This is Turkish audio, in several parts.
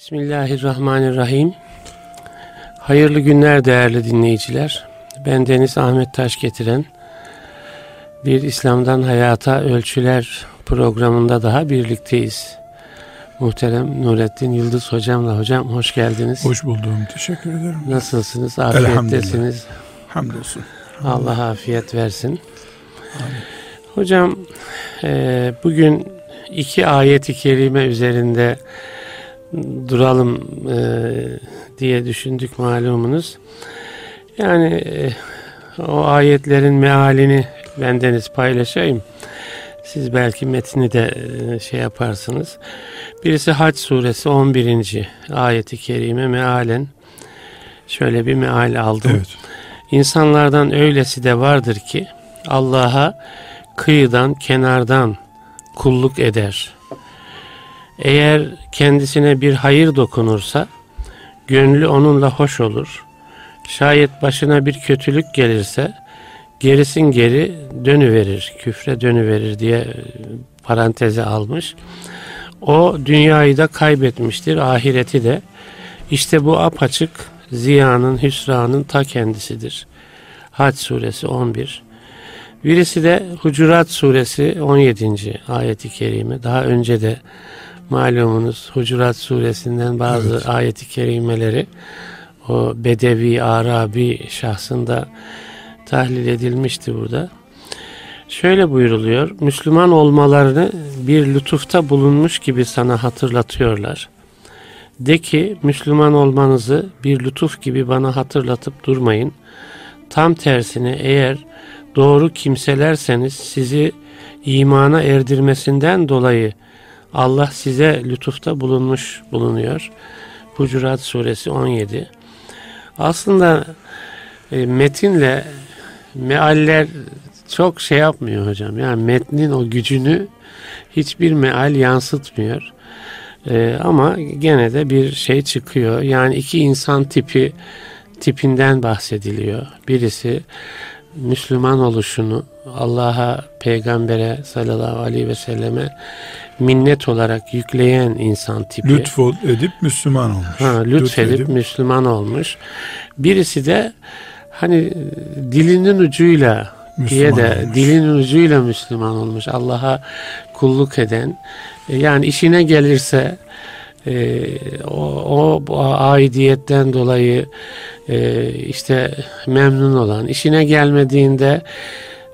Bismillahirrahmanirrahim. Hayırlı günler değerli dinleyiciler. Ben Deniz Ahmet Taş getiren bir İslam'dan Hayata Ölçüler programında daha birlikteyiz. Muhterem Nurettin Yıldız hocamla hocam hoş geldiniz. Hoş buldum. Teşekkür ederim. Nasılsınız? Afiyettesiniz. Hamdolsun. Allah afiyet versin. Amin. Hocam e, bugün iki ayet-i kerime üzerinde duralım e, diye düşündük malumunuz. Yani e, o ayetlerin mealini bendeniz paylaşayım. Siz belki metni de e, şey yaparsınız. Birisi Hac suresi 11. ayeti kerime mealen şöyle bir meal aldım. Evet. İnsanlardan öylesi de vardır ki Allah'a kıyıdan kenardan kulluk eder. Eğer kendisine bir hayır dokunursa gönlü onunla hoş olur. Şayet başına bir kötülük gelirse gerisin geri dönüverir, küfre dönüverir diye e, paranteze almış. O dünyayı da kaybetmiştir, ahireti de. İşte bu apaçık ziyanın, hüsranın ta kendisidir. Hac suresi 11. Birisi de Hucurat suresi 17. ayeti kerime. Daha önce de malumunuz Hucurat suresinden bazı evet. ayeti kerimeleri o Bedevi, Arabi şahsında tahlil edilmişti burada. Şöyle buyuruluyor. Müslüman olmalarını bir lütufta bulunmuş gibi sana hatırlatıyorlar. De ki Müslüman olmanızı bir lütuf gibi bana hatırlatıp durmayın. Tam tersine eğer doğru kimselerseniz sizi imana erdirmesinden dolayı Allah size lütufta bulunmuş bulunuyor. Hucurat suresi 17. Aslında e, metinle mealler çok şey yapmıyor hocam. Yani metnin o gücünü hiçbir meal yansıtmıyor. E, ama gene de bir şey çıkıyor. Yani iki insan tipi tipinden bahsediliyor. Birisi Müslüman oluşunu Allah'a, peygambere sallallahu aleyhi ve selleme minnet olarak yükleyen insan tipi. Lütfol edip Müslüman olmuş. Ha, lütfedip Lütfedip Müslüman olmuş. Birisi de hani dilinin ucuyla Müslüman diye de olmuş. dilinin ucuyla Müslüman olmuş. Allah'a kulluk eden. E, yani işine gelirse e, o, o aidiyetten dolayı e, işte memnun olan, işine gelmediğinde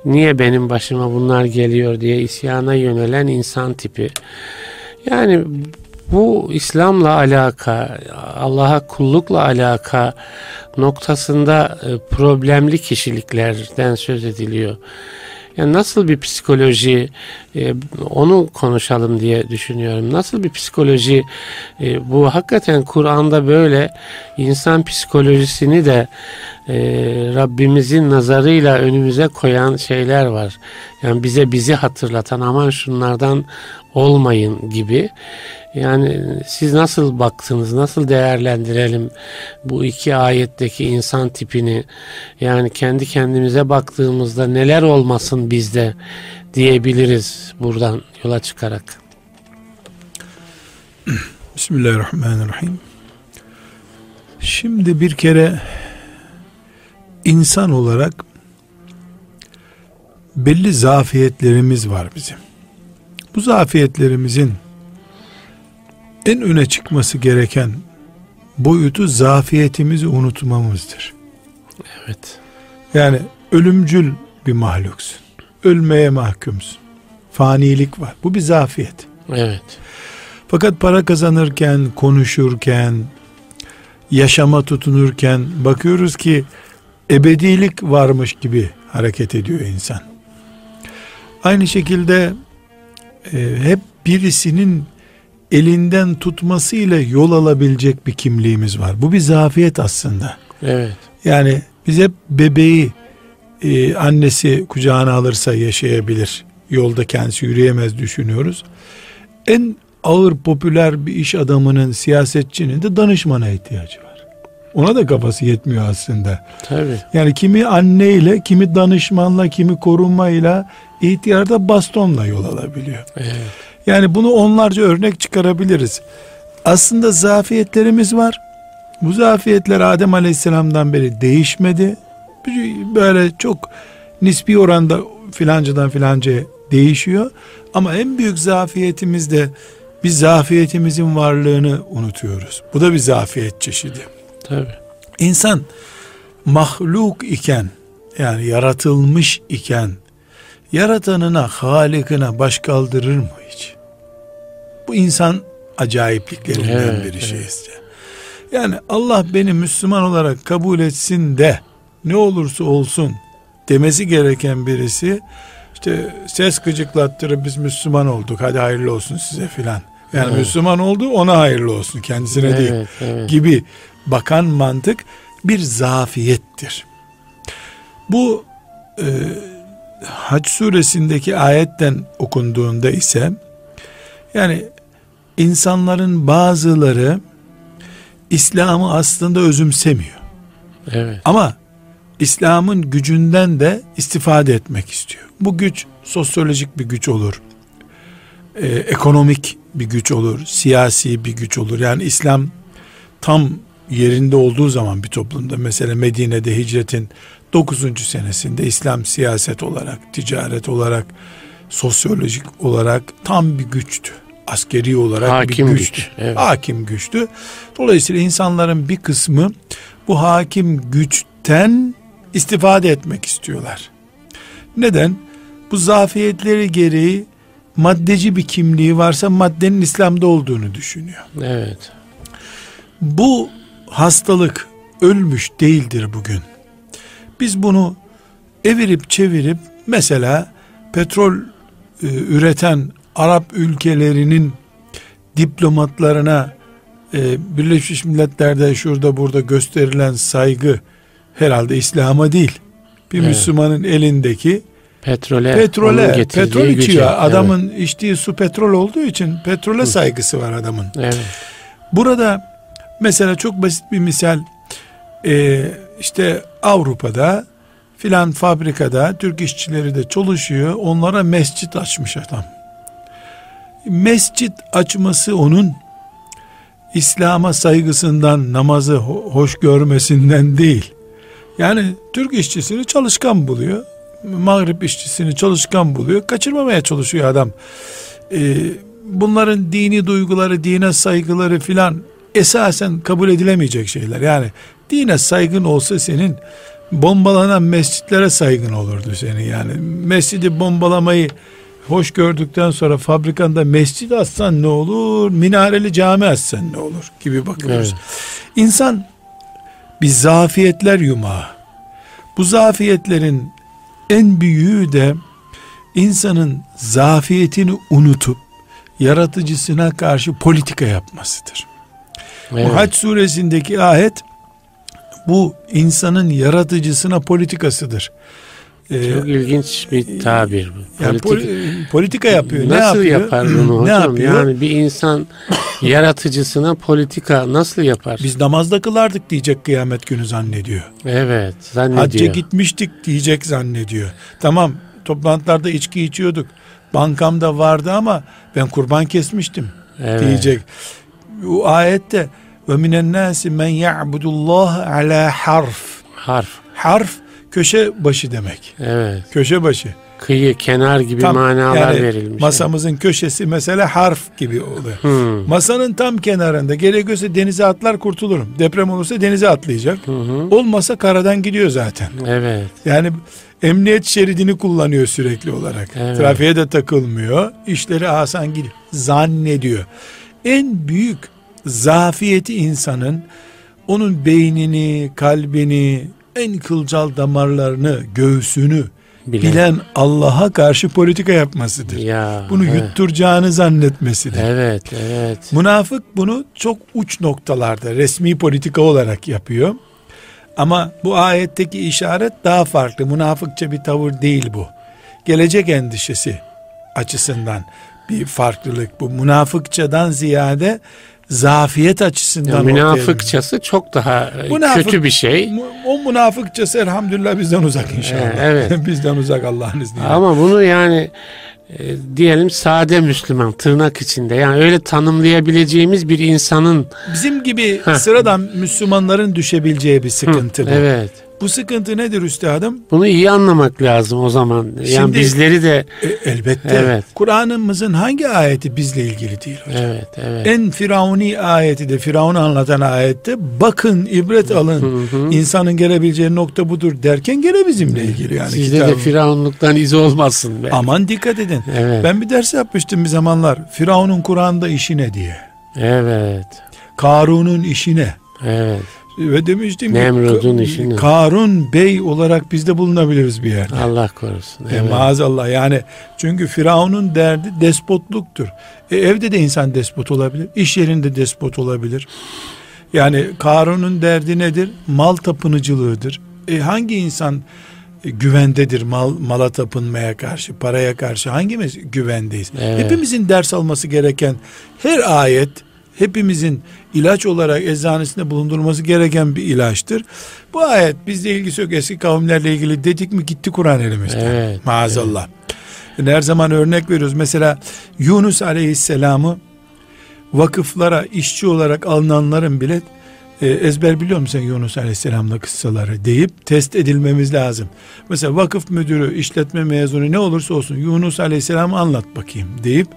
niye benim başıma bunlar geliyor diye isyana yönelen insan tipi. Yani bu İslam'la alaka, Allah'a kullukla alaka noktasında e, problemli kişiliklerden söz ediliyor. Yani nasıl bir psikoloji e, onu konuşalım diye düşünüyorum. Nasıl bir psikoloji e, bu hakikaten Kur'an'da böyle insan psikolojisini de e, Rabbimizin nazarıyla önümüze koyan şeyler var. Yani bize bizi hatırlatan aman şunlardan olmayın gibi. Yani siz nasıl baktınız, nasıl değerlendirelim bu iki ayetteki insan tipini? Yani kendi kendimize baktığımızda neler olmasın bizde diyebiliriz buradan yola çıkarak. Bismillahirrahmanirrahim. Şimdi bir kere insan olarak belli zafiyetlerimiz var bizim. Bu zafiyetlerimizin en öne çıkması gereken boyutu zafiyetimizi unutmamızdır. Evet. Yani ölümcül bir mahluksun. Ölmeye mahkumsun. Fanilik var. Bu bir zafiyet. Evet. Fakat para kazanırken, konuşurken, yaşama tutunurken bakıyoruz ki ebedilik varmış gibi hareket ediyor insan. Aynı şekilde e, hep birisinin elinden tutmasıyla yol alabilecek bir kimliğimiz var. Bu bir zafiyet aslında. Evet. Yani biz hep bebeği e, annesi kucağına alırsa yaşayabilir. Yolda kendisi yürüyemez düşünüyoruz. En ağır popüler bir iş adamının, siyasetçinin de danışmana ihtiyacı var. Ona da kafası yetmiyor aslında. Tabii. Yani kimi anneyle, kimi danışmanla, kimi korunmayla, ihtiyarda bastonla yol alabiliyor. Evet. Yani bunu onlarca örnek çıkarabiliriz. Aslında zafiyetlerimiz var. Bu zafiyetler Adem Aleyhisselam'dan beri değişmedi. Böyle çok nispi oranda filancadan filancaya değişiyor. Ama en büyük zafiyetimiz de biz zafiyetimizin varlığını unutuyoruz. Bu da bir zafiyet çeşidi. Tabii. İnsan mahluk iken yani yaratılmış iken yaratanına, halikine baş kaldırır mı hiç? Bu insan acayipliklerinden evet, biri evet. şeyse. Yani Allah beni Müslüman olarak kabul etsin de ne olursa olsun demesi gereken birisi işte ses gıcıklattırıp biz Müslüman olduk hadi hayırlı olsun size filan. Yani Evet. Müslüman oldu ona hayırlı olsun kendisine Evet, değil evet. gibi bakan mantık bir zafiyettir. Bu e, Hac suresindeki ayetten okunduğunda ise yani insanların bazıları İslam'ı aslında özümsemiyor. Evet. Ama İslam'ın gücünden de istifade etmek istiyor. Bu güç sosyolojik bir güç olur. Ee, ekonomik bir güç olur. Siyasi bir güç olur. Yani İslam tam yerinde olduğu zaman bir toplumda mesela Medine'de hicretin 9. senesinde İslam siyaset olarak, ticaret olarak, sosyolojik olarak tam bir güçtü. Askeri olarak Hakim bir güç, güçtü. evet. Hakim güçtü. Dolayısıyla insanların bir kısmı bu hakim güçten istifade etmek istiyorlar. Neden? Bu zafiyetleri gereği maddeci bir kimliği varsa maddenin İslam'da olduğunu düşünüyor. Evet. Bu hastalık ölmüş değildir bugün. Biz bunu evirip çevirip mesela petrol e, üreten Arap ülkelerinin diplomatlarına e, Birleşmiş Milletler'de şurada burada gösterilen saygı herhalde İslam'a değil. Bir Evet. Müslümanın elindeki Petrole, petrole, petrol güce. içiyor. Evet. Adamın içtiği su petrol olduğu için petrole saygısı var adamın. Evet. Burada mesela çok basit bir misal e, işte Avrupa'da filan fabrikada Türk işçileri de çalışıyor. Onlara mescit açmış adam. Mescit açması onun İslam'a saygısından, namazı ho- hoş görmesinden değil. Yani Türk işçisini çalışkan buluyor. Mağrip işçisini çalışkan buluyor. Kaçırmamaya çalışıyor adam. Ee, bunların dini duyguları, dine saygıları filan esasen kabul edilemeyecek şeyler. Yani dine saygın olsa senin bombalanan mescitlere saygın olurdu senin. Yani mescidi bombalamayı hoş gördükten sonra fabrikanda mescid atsan ne olur, minareli cami atsan ne olur gibi bakıyoruz. Evet. İnsan bir zafiyetler yumağı. Bu zafiyetlerin en büyüğü de insanın zafiyetini unutup yaratıcısına karşı politika yapmasıdır. Evet. Bu suresindeki ayet bu insanın yaratıcısına politikasıdır. Ee, Çok ilginç bir tabir bu. yani Politik- poli- politika yapıyor. ne Nasıl yapıyor? yapar bunu ne hocam? yapıyor? Yani bir insan yaratıcısına politika nasıl yapar? Biz namazda kılardık diyecek kıyamet günü zannediyor. evet, zannediyor. Hacca gitmiştik diyecek zannediyor. Tamam toplantılarda içki içiyorduk. Bankamda vardı ama ben kurban kesmiştim Evet. diyecek. Bu ayette ve minen nasi men ya'budullah ala harf. Harf. Harf köşe başı demek. Evet. Köşe başı. Kıyı, kenar gibi Tam manalar yani verilmiş. Masamızın köşesi mesela harf gibi oluyor. Hmm. Masanın tam kenarında gerekiyorsa denize atlar kurtulurum. Deprem olursa denize atlayacak. Hı hı. Olmasa karadan gidiyor zaten. Evet. Yani emniyet şeridini kullanıyor sürekli olarak. Evet. Trafiğe de takılmıyor. İşleri asan gidiyor. Zannediyor. En büyük zafiyeti insanın onun beynini, kalbini, en kılcal damarlarını, göğsünü Bilen. bilen Allah'a karşı politika yapmasıdır. Ya. Bunu evet. yutturacağını zannetmesidir. Evet, evet. Münafık bunu çok uç noktalarda resmi politika olarak yapıyor. Ama bu ayetteki işaret daha farklı. Münafıkça bir tavır değil bu. Gelecek endişesi açısından bir farklılık bu. Münafıkçadan ziyade zafiyet açısından ya, münafıkçası çok daha e, Münafık, kötü bir şey. O münafıkçası elhamdülillah bizden uzak inşallah. Ee, evet. bizden uzak Allah'ın izniyle. Ama bunu yani e, diyelim sade Müslüman tırnak içinde yani öyle tanımlayabileceğimiz bir insanın bizim gibi Heh. sıradan Müslümanların düşebileceği bir sıkıntı Hı, bu. Evet. Bu sıkıntı nedir üstadım? Bunu iyi anlamak lazım o zaman. Yani Şimdi, bizleri de e, elbette. Evet. Kur'an'ımızın hangi ayeti bizle ilgili değil hocam? Evet, evet. En firavuni ayeti de Firavun'u anlatan ayette bakın ibret alın. Hı hı. İnsanın gelebileceği nokta budur derken gene bizimle ilgili yani. Sizde kitabım. de firavunluktan iz olmasın be. Aman dikkat edin. Evet. Ben bir ders yapmıştım bir zamanlar. Firavun'un Kur'an'da işi ne diye. Evet. Karun'un işi ne? Evet. Ve demiştim Nemrud'un işini. Karun bey olarak biz de bulunabiliriz bir yerde. Allah korusun. E, evet. maazallah yani çünkü Firavun'un derdi despotluktur. E, evde de insan despot olabilir. iş yerinde despot olabilir. Yani Karun'un derdi nedir? Mal tapınıcılığıdır. E, hangi insan e, güvendedir mal, mala tapınmaya karşı, paraya karşı hangimiz güvendeyiz? Evet. Hepimizin ders alması gereken her ayet hepimizin ilaç olarak eczanesinde bulundurması gereken bir ilaçtır. Bu ayet bizle ilgisi yok eski kavimlerle ilgili dedik mi gitti Kur'an elimizde. Evet, Maazallah. Evet. her zaman örnek veriyoruz. Mesela Yunus Aleyhisselam'ı vakıflara işçi olarak alınanların bile e, ezber biliyor musun Yunus Aleyhisselam'la kıssaları deyip test edilmemiz lazım. Mesela vakıf müdürü, işletme mezunu ne olursa olsun Yunus Aleyhisselam'ı anlat bakayım deyip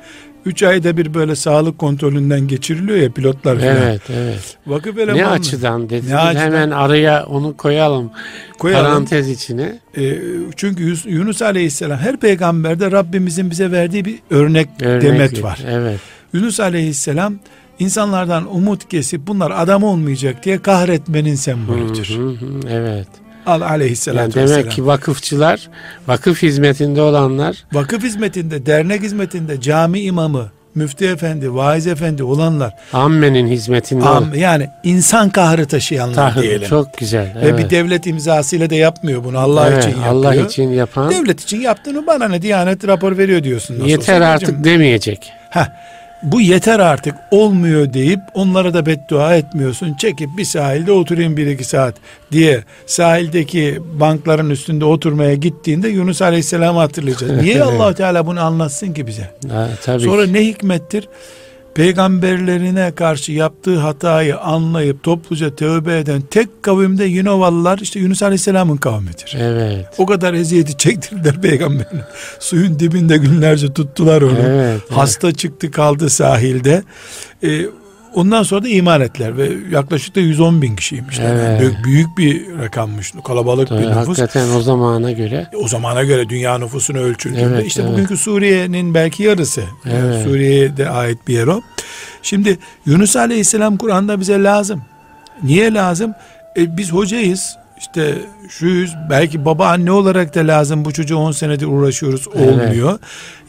3 ayda bir böyle sağlık kontrolünden geçiriliyor ya pilotlar falan. Evet, evet. Vakıf ne açıdan dediniz? Ne açıdan? Hemen araya onu koyalım. koyalım. Parantez içine. E, çünkü Yunus Aleyhisselam her peygamberde Rabbimizin bize verdiği bir örnek Örnekli, demet var. Evet. Yunus Aleyhisselam insanlardan umut kesip bunlar adam olmayacak diye kahretmenin sembolüdür. Hı hı, evet. Al aleyhisselatü yani demek vesselam. ki vakıfçılar, vakıf hizmetinde olanlar. Vakıf hizmetinde, dernek hizmetinde, cami imamı, müftü efendi, vaiz efendi olanlar. Ammenin hizmetinde. Am, yani insan kahrı taşıyanlar Tahrı, diyelim. Çok güzel. Evet. Ve bir devlet imzasıyla da yapmıyor bunu. Allah evet, için yapıyor. Allah için yapan. Devlet için yaptığını bana ne Diyanet rapor veriyor diyorsun. Yeter artık demeyecek. Heh bu yeter artık olmuyor deyip onlara da beddua etmiyorsun. Çekip bir sahilde oturayım bir iki saat diye sahildeki bankların üstünde oturmaya gittiğinde Yunus Aleyhisselam'ı hatırlayacağız. Niye allah Teala bunu anlatsın ki bize? Ha, tabii. Sonra ne hikmettir? Peygamberlerine karşı yaptığı hatayı anlayıp topluca tövbe eden tek kavimde Yinovalılar işte Yunus Aleyhisselam'ın kavmidir. Evet. O kadar eziyeti çektirdiler peygamberine. Suyun dibinde günlerce tuttular onu. Evet, Hasta evet. çıktı kaldı sahilde. Ee, Ondan sonra da iman ettiler ve yaklaşık da 110 bin kişiymiş. Evet. Yani büyük, büyük bir rakammış. Kalabalık Tabii, bir nüfus. Hakikaten o zamana göre. O zamana göre dünya nüfusunu ölçüldüğünde evet, işte evet. bugünkü Suriye'nin belki yarısı. Evet. Yani Suriye'ye de ait bir yer o. Şimdi Yunus Aleyhisselam Kur'an'da bize lazım. Niye lazım? E, biz hocayız. İşte şuyuz belki baba anne olarak da lazım bu çocuğu 10 senedir uğraşıyoruz olmuyor. Evet.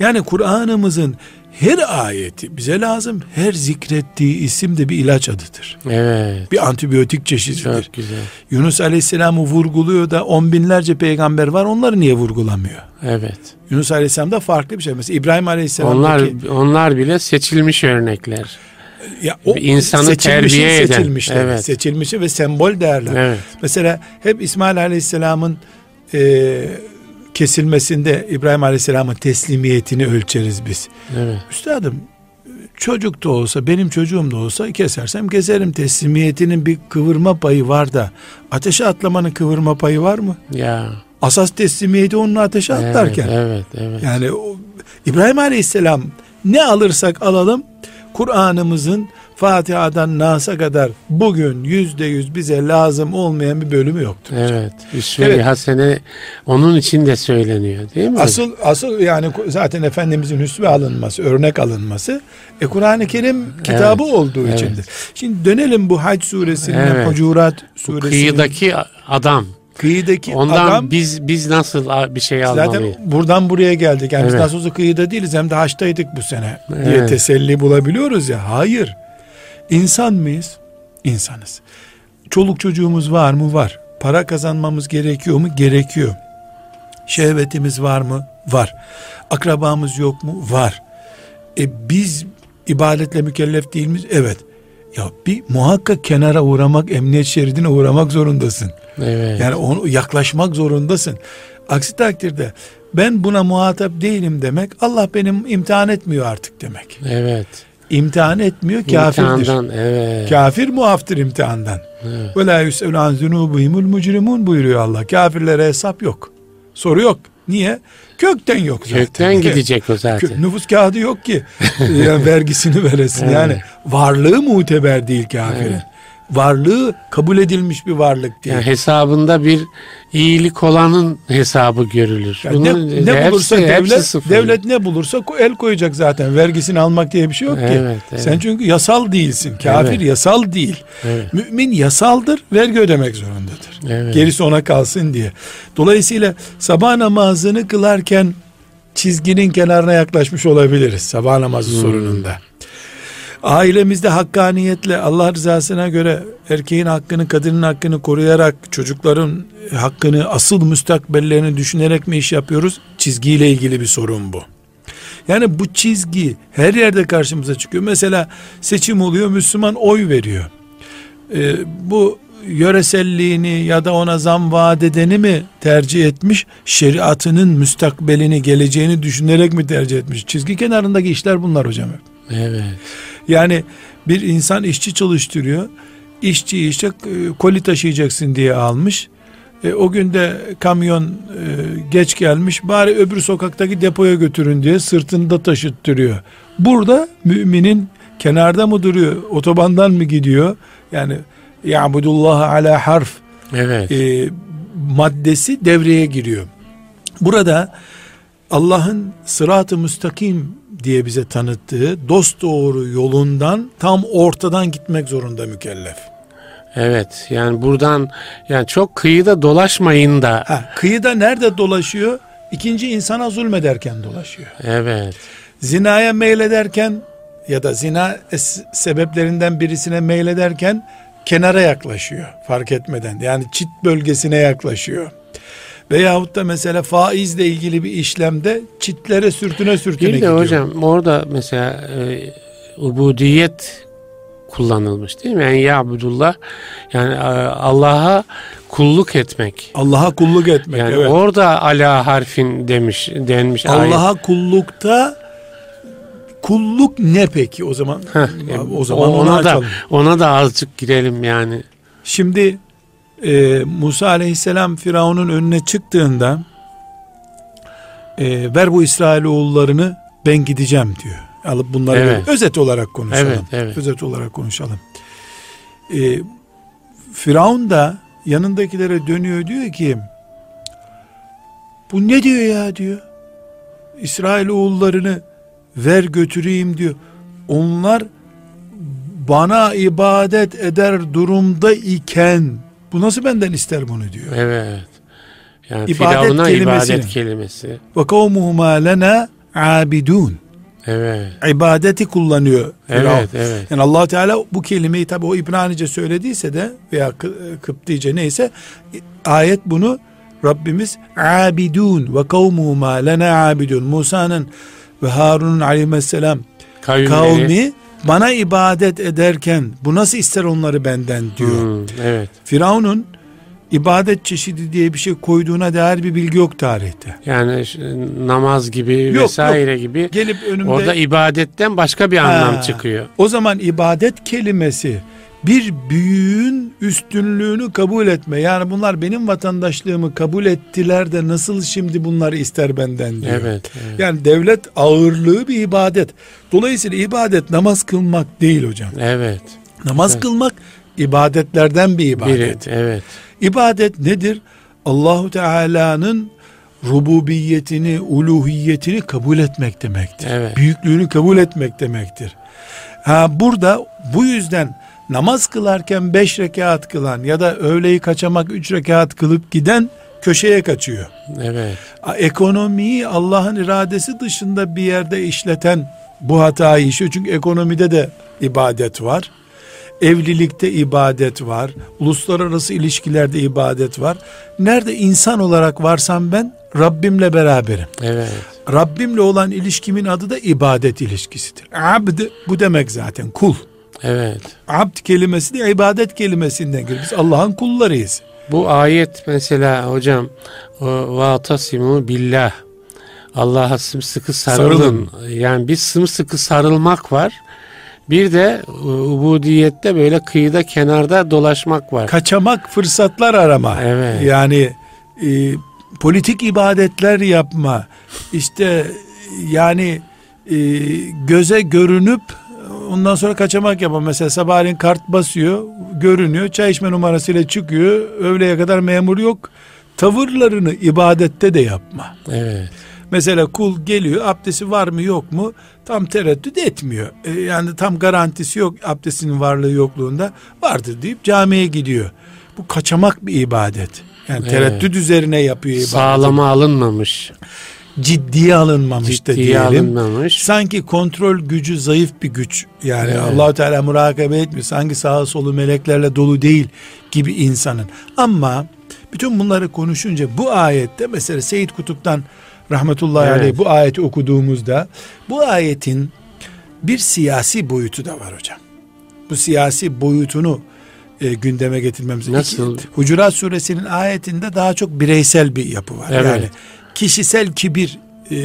Yani Kur'an'ımızın her ayeti bize lazım. Her zikrettiği isim de bir ilaç adıdır. Evet. Bir antibiyotik çeşididir. Çok güzel. Yunus Aleyhisselam'ı vurguluyor da on binlerce peygamber var. Onları niye vurgulamıyor? Evet. Yunus Aleyhisselam'da farklı bir şey. Mesela İbrahim Aleyhisselam onlar onlar bile seçilmiş örnekler. Ya o insanı terbiye eden. Seçilmişler. Evet. Seçilmişi ve sembol değerler. Evet. Mesela hep İsmail Aleyhisselam'ın e, kesilmesinde İbrahim Aleyhisselam'ın teslimiyetini ölçeriz biz. Evet. Üstadım çocuk da olsa benim çocuğum da olsa kesersem keserim teslimiyetinin bir kıvırma payı var da ateşe atlamanın kıvırma payı var mı? Ya. Asas teslimiyeti onun ateşe evet, atlarken. Evet, evet. Yani o, İbrahim Aleyhisselam ne alırsak alalım Kur'an'ımızın Fatiha'dan Nas'a kadar bugün yüzde yüz bize lazım olmayan bir bölümü yoktur. Evet. Üsve evet. Hasene onun için de söyleniyor değil mi? Asıl asıl yani zaten Efendimizin hüsve alınması, örnek alınması e, Kur'an-ı Kerim kitabı evet. olduğu evet. içindir. Şimdi dönelim bu Hac suresinin, evet. Hucurat suresinin. Bu kıyıdaki adam kıyıdaki Ondan adam biz biz nasıl bir şey almalıyız? Zaten buradan buraya geldik. Yani evet. biz nasıl olsa kıyıda değiliz hem de haçtaydık bu sene evet. diye teselli bulabiliyoruz ya. Hayır. İnsan mıyız? İnsanız. Çoluk çocuğumuz var mı? Var. Para kazanmamız gerekiyor mu? Gerekiyor. Şehvetimiz var mı? Var. Akrabamız yok mu? Var. E biz ibadetle mükellef değil miyiz? Evet. Ya bir muhakkak kenara uğramak, emniyet şeridine uğramak zorundasın. Evet. Yani onu yaklaşmak zorundasın. Aksi takdirde ben buna muhatap değilim demek Allah benim imtihan etmiyor artık demek. Evet. İmtihan etmiyor kafirdir. İmtihandan, evet. Kafir muaftır imtihandan. Ve la yus'elu an zunubihimul mucrimun buyuruyor Allah. Kafirlere hesap yok. Soru yok. Niye? Kökten yok zaten. Kökten gidecek o zaten. Kö- Nüfus kağıdı yok ki yani vergisini veresin. Evet. Yani varlığı muteber değil kafirin. Evet. Varlığı kabul edilmiş bir varlık değil. Yani hesabında bir iyilik olanın hesabı görülür. Yani ne, ne hepsi- bulursa hepsi devlet, sıfır. devlet ne bulursa el koyacak zaten. Vergisini almak diye bir şey yok ki. Evet, evet. Sen çünkü yasal değilsin. Kafir Evet. yasal değil. Evet. Mümin yasaldır, vergi ödemek zorundadır. Evet. Gerisi ona kalsın diye. Dolayısıyla sabah namazını kılarken çizginin kenarına yaklaşmış olabiliriz sabah namazı Hmm. sorununda. Ailemizde hakkaniyetle Allah rızasına göre erkeğin hakkını, kadının hakkını koruyarak çocukların hakkını, asıl müstakbellerini düşünerek mi iş yapıyoruz? Çizgiyle ilgili bir sorun bu. Yani bu çizgi her yerde karşımıza çıkıyor. Mesela seçim oluyor, Müslüman oy veriyor. Ee, bu yöreselliğini ya da ona zam vaat edeni mi tercih etmiş, şeriatının müstakbelini, geleceğini düşünerek mi tercih etmiş? Çizgi kenarındaki işler bunlar hocam. Evet. Yani bir insan işçi çalıştırıyor. İşçi işte e, koli taşıyacaksın diye almış. E, o gün de kamyon e, geç gelmiş. Bari öbür sokaktaki depoya götürün diye sırtında taşıttırıyor. Burada müminin kenarda mı duruyor? Otobandan mı gidiyor? Yani ya'budullah ala harf Evet. e, maddesi devreye giriyor. Burada Allah'ın sırat-ı müstakim diye bize tanıttığı dost doğru yolundan tam ortadan gitmek zorunda mükellef. Evet. Yani buradan yani çok kıyıda dolaşmayın da. Ha, kıyıda nerede dolaşıyor? İkinci insana zulmederken dolaşıyor. Evet. Zinaya meylederken ya da zina sebeplerinden birisine meylederken kenara yaklaşıyor fark etmeden. Yani çit bölgesine yaklaşıyor. Veyahut da mesela faizle ilgili bir işlemde çitlere sürtüne sürtüne Bir de gidiyor. hocam orada mesela e, ubudiyet kullanılmış değil mi? Yani ya Abdullah yani e, Allah'a kulluk etmek. Allah'a kulluk etmek. Yani evet. orada ala harfin demiş denmiş ayet. Allah'a kullukta kulluk ne peki o zaman? Heh, o zaman onu ona da açalım. ona da azıcık girelim yani. Şimdi e, Musa aleyhisselam Firavun'un önüne çıktığında e, ver bu İsrailoğullarını ben gideceğim diyor. Alıp bunları Evet. özet olarak konuşalım. Evet, evet. Özet olarak konuşalım. E, Firavun da yanındakilere dönüyor diyor ki bu ne diyor ya diyor. İsrailoğullarını ver götüreyim diyor. Onlar bana ibadet eder durumda iken bu nasıl benden ister bunu diyor. Evet. Yani İbadet Firavun'a kelimesini. ibadet kelimesi. Ve kavmuhuma lena abidun. Evet. İbadeti kullanıyor. Firavun. Evet, evet. Yani allah Teala bu kelimeyi tabi o İbranice söylediyse de veya Kı- Kıptice neyse ayet bunu Rabbimiz abidun ve kavmuhuma lena abidun. Musa'nın ve Harun'un aleyhisselam Kavimleri. kavmi bana ibadet ederken bu nasıl ister onları benden diyor. Hmm, evet. Firavun'un ibadet çeşidi diye bir şey koyduğuna dair bir bilgi yok tarihte. Yani ş- namaz gibi Yok, vesaire gibi Gelip önümde orada ibadetten başka bir anlam Ha. çıkıyor. o zaman ibadet kelimesi bir büyüğün üstünlüğünü kabul etme. Yani bunlar benim vatandaşlığımı kabul ettiler de nasıl şimdi bunları ister benden diyor. Evet, evet. Yani devlet ağırlığı bir ibadet. Dolayısıyla ibadet namaz kılmak değil hocam. Evet. Namaz Evet. kılmak ibadetlerden bir ibadet. Biri, evet. İbadet nedir? Allahu Teala'nın rububiyetini, uluhiyetini kabul etmek demektir. Evet. Büyüklüğünü kabul etmek demektir. Ha burada bu yüzden namaz kılarken beş rekat kılan ya da öğleyi kaçamak üç rekat kılıp giden köşeye kaçıyor. Evet. Ekonomiyi Allah'ın iradesi dışında bir yerde işleten bu hatayı işiyor. Çünkü ekonomide de ibadet var. Evlilikte ibadet var. Uluslararası ilişkilerde ibadet var. Nerede insan olarak varsam ben Rabbimle beraberim. Evet. Rabbimle olan ilişkimin adı da ibadet ilişkisidir. Abd bu demek zaten kul. Evet. Abd kelimesi de ibadet kelimesinden geliyor. Biz Allah'ın kullarıyız. Bu ayet mesela hocam ve billah Allah'a sımsıkı sarılın. sarılın. Yani bir sımsıkı sarılmak var. Bir de e, ubudiyette böyle kıyıda kenarda dolaşmak var. Kaçamak, fırsatlar arama. Evet. Yani e, politik ibadetler yapma. İşte yani e, göze görünüp ondan sonra kaçamak yapma. Mesela sabahleyin kart basıyor, görünüyor, çay içme numarasıyla çıkıyor. Öğleye kadar memur yok. Tavırlarını ibadette de yapma. Evet. Mesela kul geliyor abdesti var mı yok mu tam tereddüt etmiyor. E, yani tam garantisi yok abdestinin varlığı yokluğunda vardır deyip camiye gidiyor. Bu kaçamak bir ibadet. Yani evet. tereddüt üzerine yapıyor ibadet. Sağlama alınmamış. Ciddiye alınmamış Ciddiye diyelim. alınmamış. Sanki kontrol gücü zayıf bir güç. Yani evet. allah Teala murakabe etmiyor. Sanki sağa solu meleklerle dolu değil gibi insanın. Ama bütün bunları konuşunca bu ayette mesela Seyyid Kutup'tan rahmetullahi evet. aleyh bu ayeti okuduğumuzda bu ayetin bir siyasi boyutu da var hocam. Bu siyasi boyutunu e, gündeme getirmemiz. Nasıl? İki, Hucurat suresinin ayetinde daha çok bireysel bir yapı var. Evet. Yani kişisel kibir, e,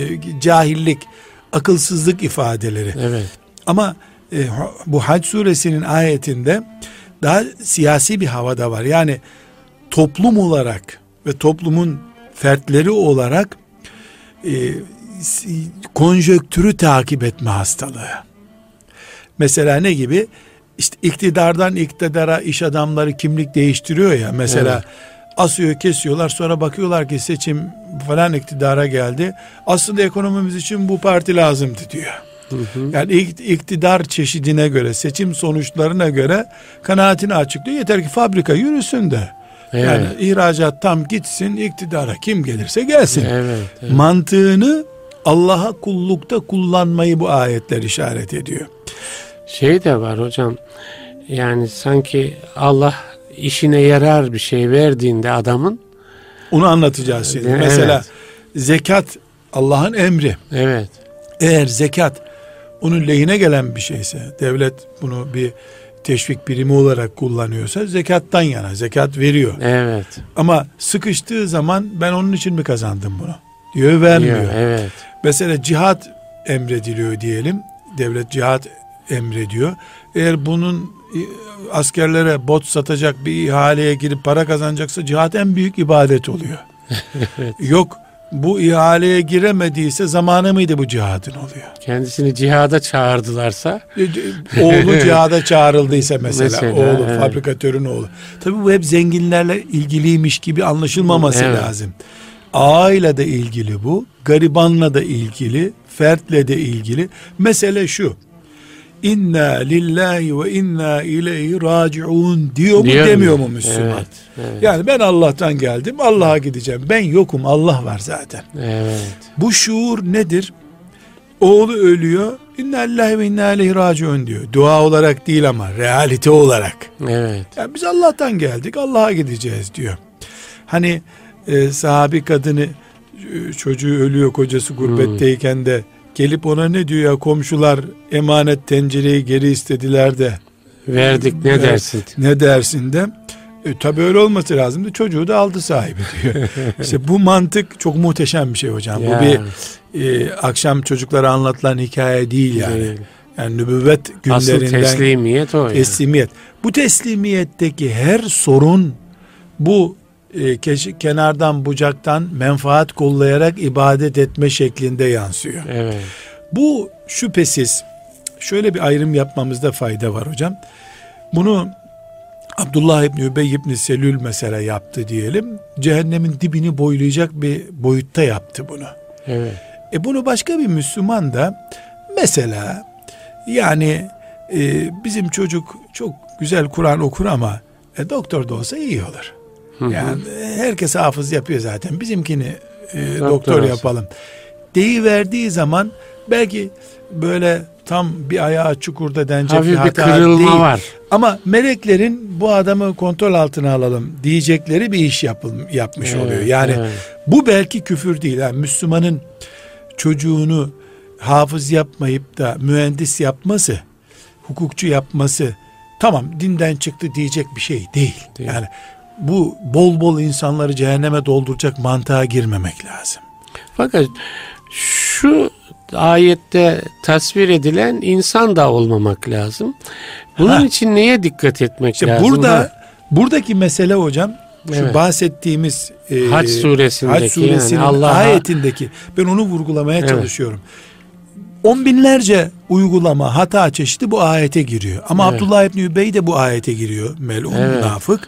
cahillik, akılsızlık ifadeleri. Evet. Ama e, bu Hac suresinin ayetinde daha siyasi bir havada var. Yani toplum olarak ve toplumun fertleri olarak e, konjöktürü takip etme hastalığı. Mesela ne gibi? İşte iktidardan iktidara iş adamları kimlik değiştiriyor ya. Mesela evet. Asıyor kesiyorlar sonra bakıyorlar ki seçim falan iktidara geldi. Aslında ekonomimiz için bu parti lazımdı diyor. Hı hı. Yani iktidar çeşidine göre seçim sonuçlarına göre kanaatini açıklıyor. Yeter ki fabrika yürüsün de. Evet. Yani ihracat tam gitsin iktidara kim gelirse gelsin. Evet, evet. Mantığını Allah'a kullukta kullanmayı bu ayetler işaret ediyor. Şey de var hocam. Yani sanki Allah işine yarar bir şey verdiğinde adamın onu anlatacağız şimdi. Evet. Mesela zekat Allah'ın emri. Evet. Eğer zekat onun lehine gelen bir şeyse devlet bunu bir teşvik birimi olarak kullanıyorsa zekattan yana zekat veriyor. Evet. Ama sıkıştığı zaman ben onun için mi kazandım bunu? Diyor vermiyor. Diyor, evet. Mesela cihat emrediliyor diyelim. Devlet cihat emrediyor. Eğer bunun askerlere bot satacak bir ihaleye girip para kazanacaksa cihat en büyük ibadet oluyor. evet. Yok bu ihaleye giremediyse zamanı mıydı bu cihadın oluyor? Kendisini cihada çağırdılarsa? E, oğlu cihada çağrıldıysa mesela, mesela oğlu evet. fabrikatörün oğlu. Tabi bu hep zenginlerle ilgiliymiş gibi anlaşılmaması evet. lazım. Ağayla da ilgili bu, garibanla da ilgili, fertle de ilgili. Mesele şu. İnna lillahi ve inna ileyhi raciun diyor mu Diyor demiyor mu Müslüman? Evet, evet. Yani ben Allah'tan geldim Allah'a gideceğim. Ben yokum Allah var zaten. Evet. Bu şuur nedir? Oğlu ölüyor. İnna lillahi ve inna ileyhi raciun diyor. Dua olarak değil ama realite olarak. Evet. Yani biz Allah'tan geldik Allah'a gideceğiz diyor. Hani e, sahabi kadını e, çocuğu ölüyor kocası gurbetteyken de gelip ona ne diyor ya komşular emanet tencereyi geri istediler de. Verdik ne dersin? ne dersin de. E, tabi öyle olması lazımdı çocuğu da aldı sahibi diyor. İşte bu mantık çok muhteşem bir şey hocam. Ya. bu bir e, akşam çocuklara anlatılan hikaye değil yani. Değil. yani nübüvvet günlerinden Asıl teslimiyet o teslimiyet. Yani. bu teslimiyetteki her sorun bu e, kenardan bucaktan menfaat kollayarak ibadet etme şeklinde yansıyor. Evet. Bu şüphesiz şöyle bir ayrım yapmamızda fayda var hocam. Bunu Abdullah İbni Übey İbni Selül mesela yaptı diyelim. Cehennemin dibini boylayacak bir boyutta yaptı bunu. Evet. E bunu başka bir Müslüman da mesela yani e, bizim çocuk çok güzel Kur'an okur ama e, doktor da olsa iyi olur. Yani herkes hafız yapıyor zaten. Bizimkini e, doktor, doktor yapalım. Deyi verdiği zaman belki böyle tam bir ayağı çukurda denecek Hafif bir hata kırılma değil. var. Ama meleklerin bu adamı kontrol altına alalım diyecekleri bir iş yapıl, yapmış evet, oluyor. Yani evet. bu belki küfür değil. Yani Müslümanın çocuğunu hafız yapmayıp da mühendis yapması hukukçu yapması tamam dinden çıktı diyecek bir şey değil. Değil. Yani bu bol bol insanları cehenneme dolduracak mantığa girmemek lazım. Fakat şu ayette tasvir edilen insan da olmamak lazım. Bunun Ha. için neye dikkat etmek İşte lazım? burada Ha, buradaki mesele hocam şu Evet. bahsettiğimiz e, Hac suresindeki Hac suresinin yani Allah'a ayetindeki ben onu vurgulamaya Evet. çalışıyorum. On binlerce uygulama hata çeşidi bu ayete giriyor. Ama Evet. Abdullah İbni Übey de bu ayete giriyor. Melun Evet. münafık.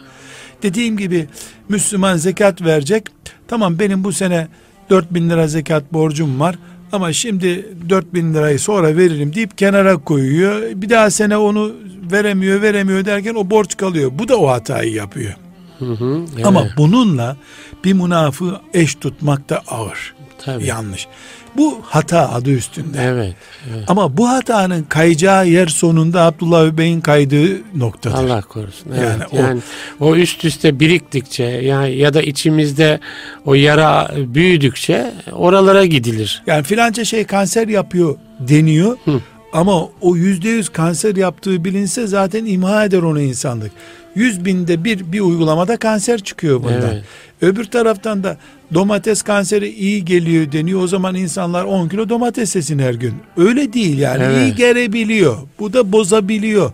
Dediğim gibi Müslüman zekat verecek. Tamam benim bu sene 4 bin lira zekat borcum var. Ama şimdi 4 bin lirayı sonra veririm deyip kenara koyuyor. Bir daha sene onu veremiyor veremiyor derken o borç kalıyor. Bu da o hatayı yapıyor. Hı hı, evet, Ama bununla bir münafığı eş tutmak da ağır. tabii. Yanlış. Bu hata adı üstünde. Evet, evet. Ama bu hatanın kayacağı yer sonunda Abdullah Bey'in kaydığı noktadır. Allah korusun. Evet. Yani Yani, o- o, üst üste biriktikçe yani ya da içimizde o yara büyüdükçe oralara gidilir. Yani filanca şey kanser yapıyor deniyor. Hı. Ama o yüzde yüz kanser yaptığı bilinse zaten imha eder onu insanlık. Yüz binde bir bir uygulamada kanser çıkıyor bundan. Evet. Öbür taraftan da domates kanseri iyi geliyor deniyor. O zaman insanlar 10 kilo domates yesin her gün. Öyle değil yani. Evet. iyi gelebiliyor. Bu da bozabiliyor.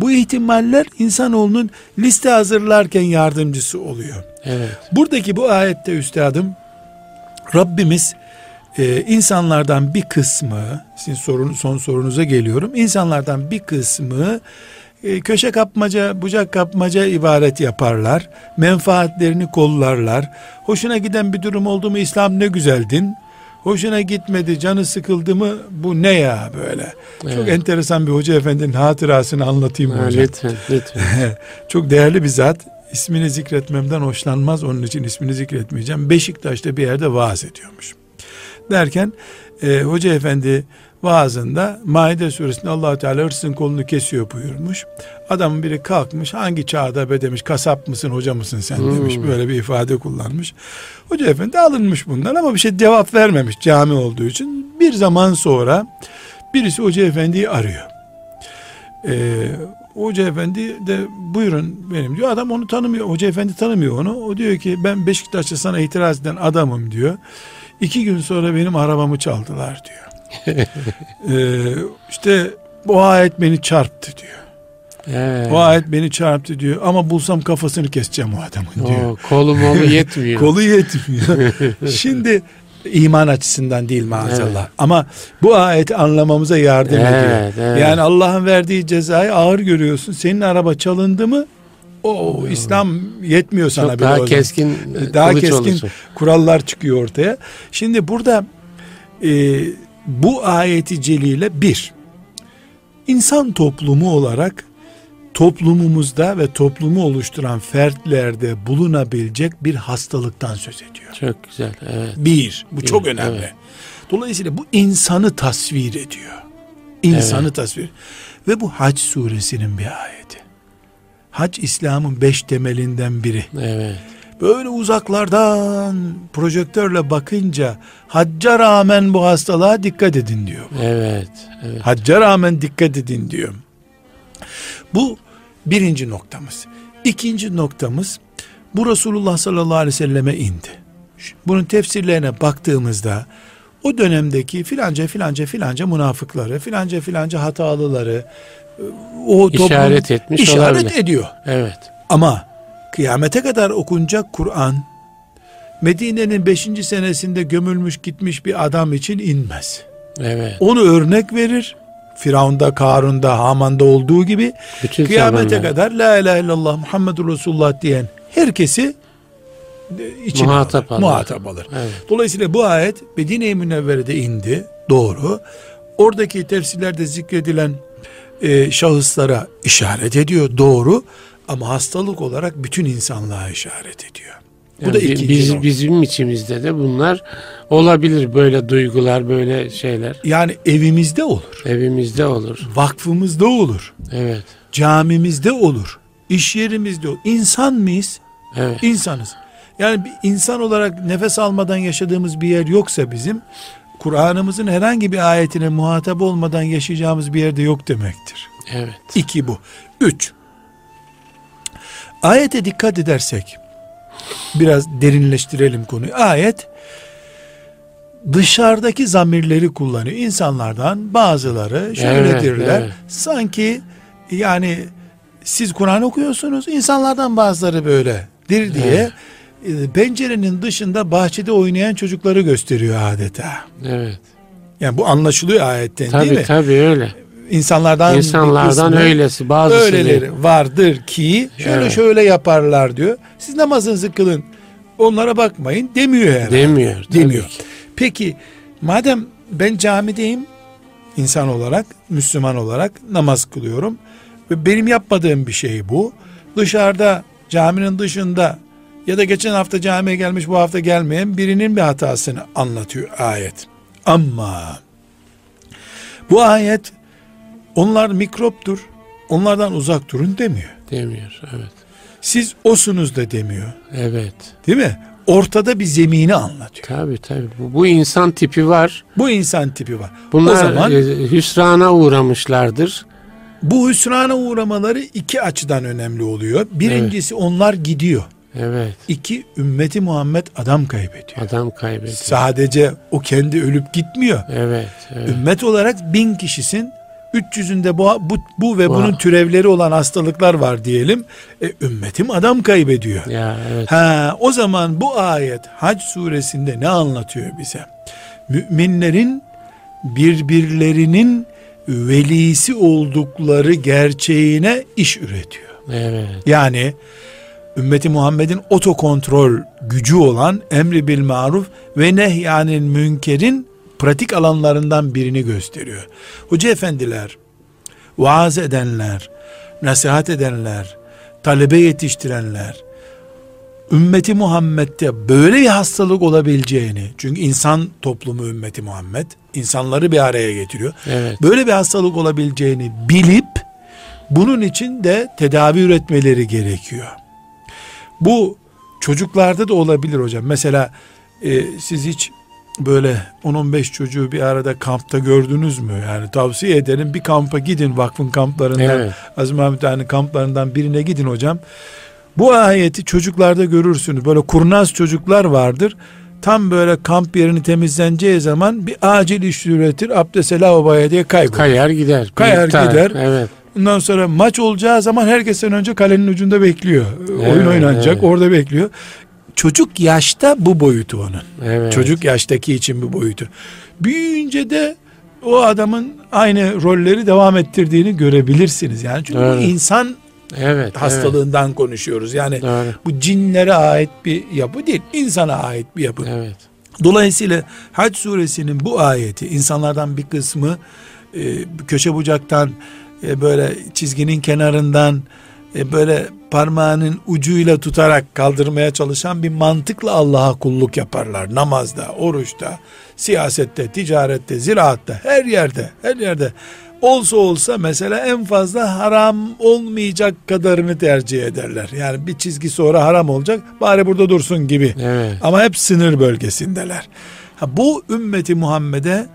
Bu ihtimaller insanoğlunun liste hazırlarken yardımcısı oluyor. Evet. Buradaki bu ayette üstadım Rabbimiz e, insanlardan bir kısmı sizin sorun, son sorunuza geliyorum. İnsanlardan bir kısmı e, köşe kapmaca, bucak kapmaca ibaret yaparlar. Menfaatlerini kollarlar. Hoşuna giden bir durum oldu mu İslam ne güzeldin. Hoşuna gitmedi, canı sıkıldı mı bu ne ya böyle. Çok Evet. enteresan bir hoca efendinin hatırasını anlatayım Ha, hocam. lütfen, lütfen. Çok değerli bir zat. İsmini zikretmemden hoşlanmaz. Onun için ismini zikretmeyeceğim. Beşiktaş'ta bir yerde vaaz ediyormuş. Derken e, hoca efendi vaazında Maide suresinde allah Teala hırsızın kolunu kesiyor buyurmuş. Adamın biri kalkmış hangi çağda be demiş kasap mısın hoca mısın sen Hmm. demiş böyle bir ifade kullanmış. Hoca efendi alınmış bundan ama bir şey cevap vermemiş cami olduğu için. Bir zaman sonra birisi hoca efendiyi arıyor. Ee, Hoca efendi de buyurun benim diyor. Adam onu tanımıyor. Hoca efendi tanımıyor onu. O diyor ki ben Beşiktaş'ta sana itiraz eden adamım diyor. İki gün sonra benim arabamı çaldılar diyor. Ee, işte bu ayet beni çarptı diyor. Evet. O ayet beni çarptı diyor. Ama bulsam kafasını keseceğim o adamın diyor. O, kolu molu yetmiyor. Kolu yetmiyor. Şimdi iman açısından değil maazallah. Evet. Ama bu ayeti anlamamıza yardım Evet, ediyor. evet. Yani Allah'ın verdiği cezayı ağır görüyorsun. Senin araba çalındı mı o İslam yetmiyor sana Çok bile daha zaman. keskin daha keskin olursun. kurallar çıkıyor ortaya. Şimdi burada e, bu ayeti celile bir insan toplumu olarak toplumumuzda ve toplumu oluşturan fertlerde bulunabilecek bir hastalıktan söz ediyor. Çok güzel. Evet. Bir, bu çok Evet, önemli. evet. Dolayısıyla bu insanı tasvir ediyor. İnsanı tasvir. Ve bu Hac suresinin bir ayeti. Hac İslam'ın beş temelinden biri. Evet. Böyle uzaklardan projektörle bakınca hacca rağmen bu hastalığa dikkat edin diyor. Evet. Evet. Hacca rağmen dikkat edin diyor. Bu birinci noktamız. İkinci noktamız bu Resulullah sallallahu aleyhi ve selleme indi. Bunun tefsirlerine baktığımızda o dönemdeki filanca filanca filanca münafıkları, filanca filanca hatalıları o toplum İşaret etmiş işaret olabilir. ediyor. Evet. Ama kıyamete kadar okunacak Kur'an Medine'nin 5. senesinde gömülmüş gitmiş bir adam için inmez. Evet. Onu örnek verir. Firavun'da, Karun'da, Haman'da olduğu gibi Bütün kıyamete zamanlar. kadar La ilahe illallah Muhammedur Resulullah diyen herkesi içine Muhatap alır, alır. muhatap alır. Evet. Dolayısıyla bu ayet Medine-i Münevvere'de indi. Doğru. Oradaki tefsirlerde zikredilen e, şahıslara işaret ediyor. Doğru. Ama hastalık olarak bütün insanlığa işaret ediyor. Bu Yani da ikinci biz, nokta. bizim içimizde de bunlar olabilir böyle duygular böyle şeyler Yani evimizde olur. evimizde olur. Vakfımızda olur. Evet. Camimizde olur. iş yerimizde olur. İnsan mıyız? Evet. İnsanız. Yani bir insan olarak nefes almadan yaşadığımız bir yer yoksa bizim Kur'an'ımızın herhangi bir ayetine muhatap olmadan yaşayacağımız bir yerde yok demektir. Evet. İki bu. Üç. Ayete dikkat edersek biraz derinleştirelim konuyu. Ayet dışarıdaki zamirleri kullanıyor. İnsanlardan bazıları şöyledirler. Evet, evet. Sanki yani siz Kur'an okuyorsunuz. insanlardan bazıları böyledir diye evet. pencerenin dışında bahçede oynayan çocukları gösteriyor adeta. Evet. Yani bu anlaşılıyor ayetten tabii, değil mi? Tabii öyle. İnsanlardan İnsanlardan öylesi bazı öyleleri vardır ki şöyle evet. şöyle yaparlar diyor. Siz namazınızı kılın. Onlara bakmayın demiyor herhalde. Demiyor. Demiyor. Ki. Peki madem ben camideyim insan olarak, Müslüman olarak namaz kılıyorum ve benim yapmadığım bir şey bu. Dışarıda caminin dışında ya da geçen hafta camiye gelmiş bu hafta gelmeyen birinin bir hatasını anlatıyor ayet. Ama bu ayet onlar mikroptur. Onlardan uzak durun demiyor. Demiyor evet. Siz osunuz da demiyor. Evet. Değil mi? Ortada bir zemini anlatıyor. Tabi tabi. Bu, bu insan tipi var. Bu insan tipi var. Bunlar o zaman, e, hüsrana uğramışlardır. Bu hüsrana uğramaları iki açıdan önemli oluyor. Birincisi evet. onlar gidiyor. Evet. İki, ümmeti Muhammed adam kaybediyor. Adam kaybediyor. Sadece o kendi ölüp gitmiyor. Evet. evet. Ümmet olarak bin kişisin. 300'ünde bu, bu, bu ve bu. bunun türevleri olan hastalıklar var diyelim. E, ümmetim adam kaybediyor. Ya, evet. ha, o zaman bu ayet Hac suresinde ne anlatıyor bize? Müminlerin birbirlerinin velisi oldukları gerçeğine iş üretiyor. Evet. Yani ümmeti Muhammed'in otokontrol gücü olan emri bil maruf ve nehyanil münkerin pratik alanlarından birini gösteriyor. Hoca efendiler, vaaz edenler, nasihat edenler, talebe yetiştirenler, ümmeti Muhammed'de böyle bir hastalık olabileceğini, çünkü insan toplumu ümmeti Muhammed, insanları bir araya getiriyor. Evet. Böyle bir hastalık olabileceğini bilip, bunun için de tedavi üretmeleri gerekiyor. Bu çocuklarda da olabilir hocam. Mesela e, siz hiç böyle 10-15 çocuğu bir arada kampta gördünüz mü? Yani tavsiye ederim bir kampa gidin vakfın kamplarından. Evet. Azim Ahmet Ağa'nın kamplarından birine gidin hocam. Bu ayeti çocuklarda görürsünüz. Böyle kurnaz çocuklar vardır. Tam böyle kamp yerini temizleneceği zaman bir acil iş üretir. Abdest lavaboya diye kaybolur. Kayar gider. Kayar gider. Evet. Ondan sonra maç olacağı zaman herkesten önce kalenin ucunda bekliyor. Evet, Oyun oynanacak evet. orada bekliyor. Çocuk yaşta bu boyutu onun. Evet. Çocuk yaştaki için bu boyutu. Büyüyünce de o adamın aynı rolleri devam ettirdiğini görebilirsiniz. Yani çünkü evet. bu insan evet, hastalığından evet. konuşuyoruz. Yani Doğru. bu cinlere ait bir yapı değil, insana ait bir yapı. Evet. Dolayısıyla Hac suresinin bu ayeti insanlardan bir kısmı e, köşe bucaktan e, böyle çizginin kenarından e, böyle parmağının ucuyla tutarak kaldırmaya çalışan bir mantıkla Allah'a kulluk yaparlar. Namazda, oruçta, siyasette, ticarette, ziraatta, her yerde, her yerde. Olsa olsa mesela en fazla haram olmayacak kadarını tercih ederler. Yani bir çizgi sonra haram olacak, bari burada dursun gibi. Evet. Ama hep sınır bölgesindeler. Ha, bu ümmeti Muhammed'e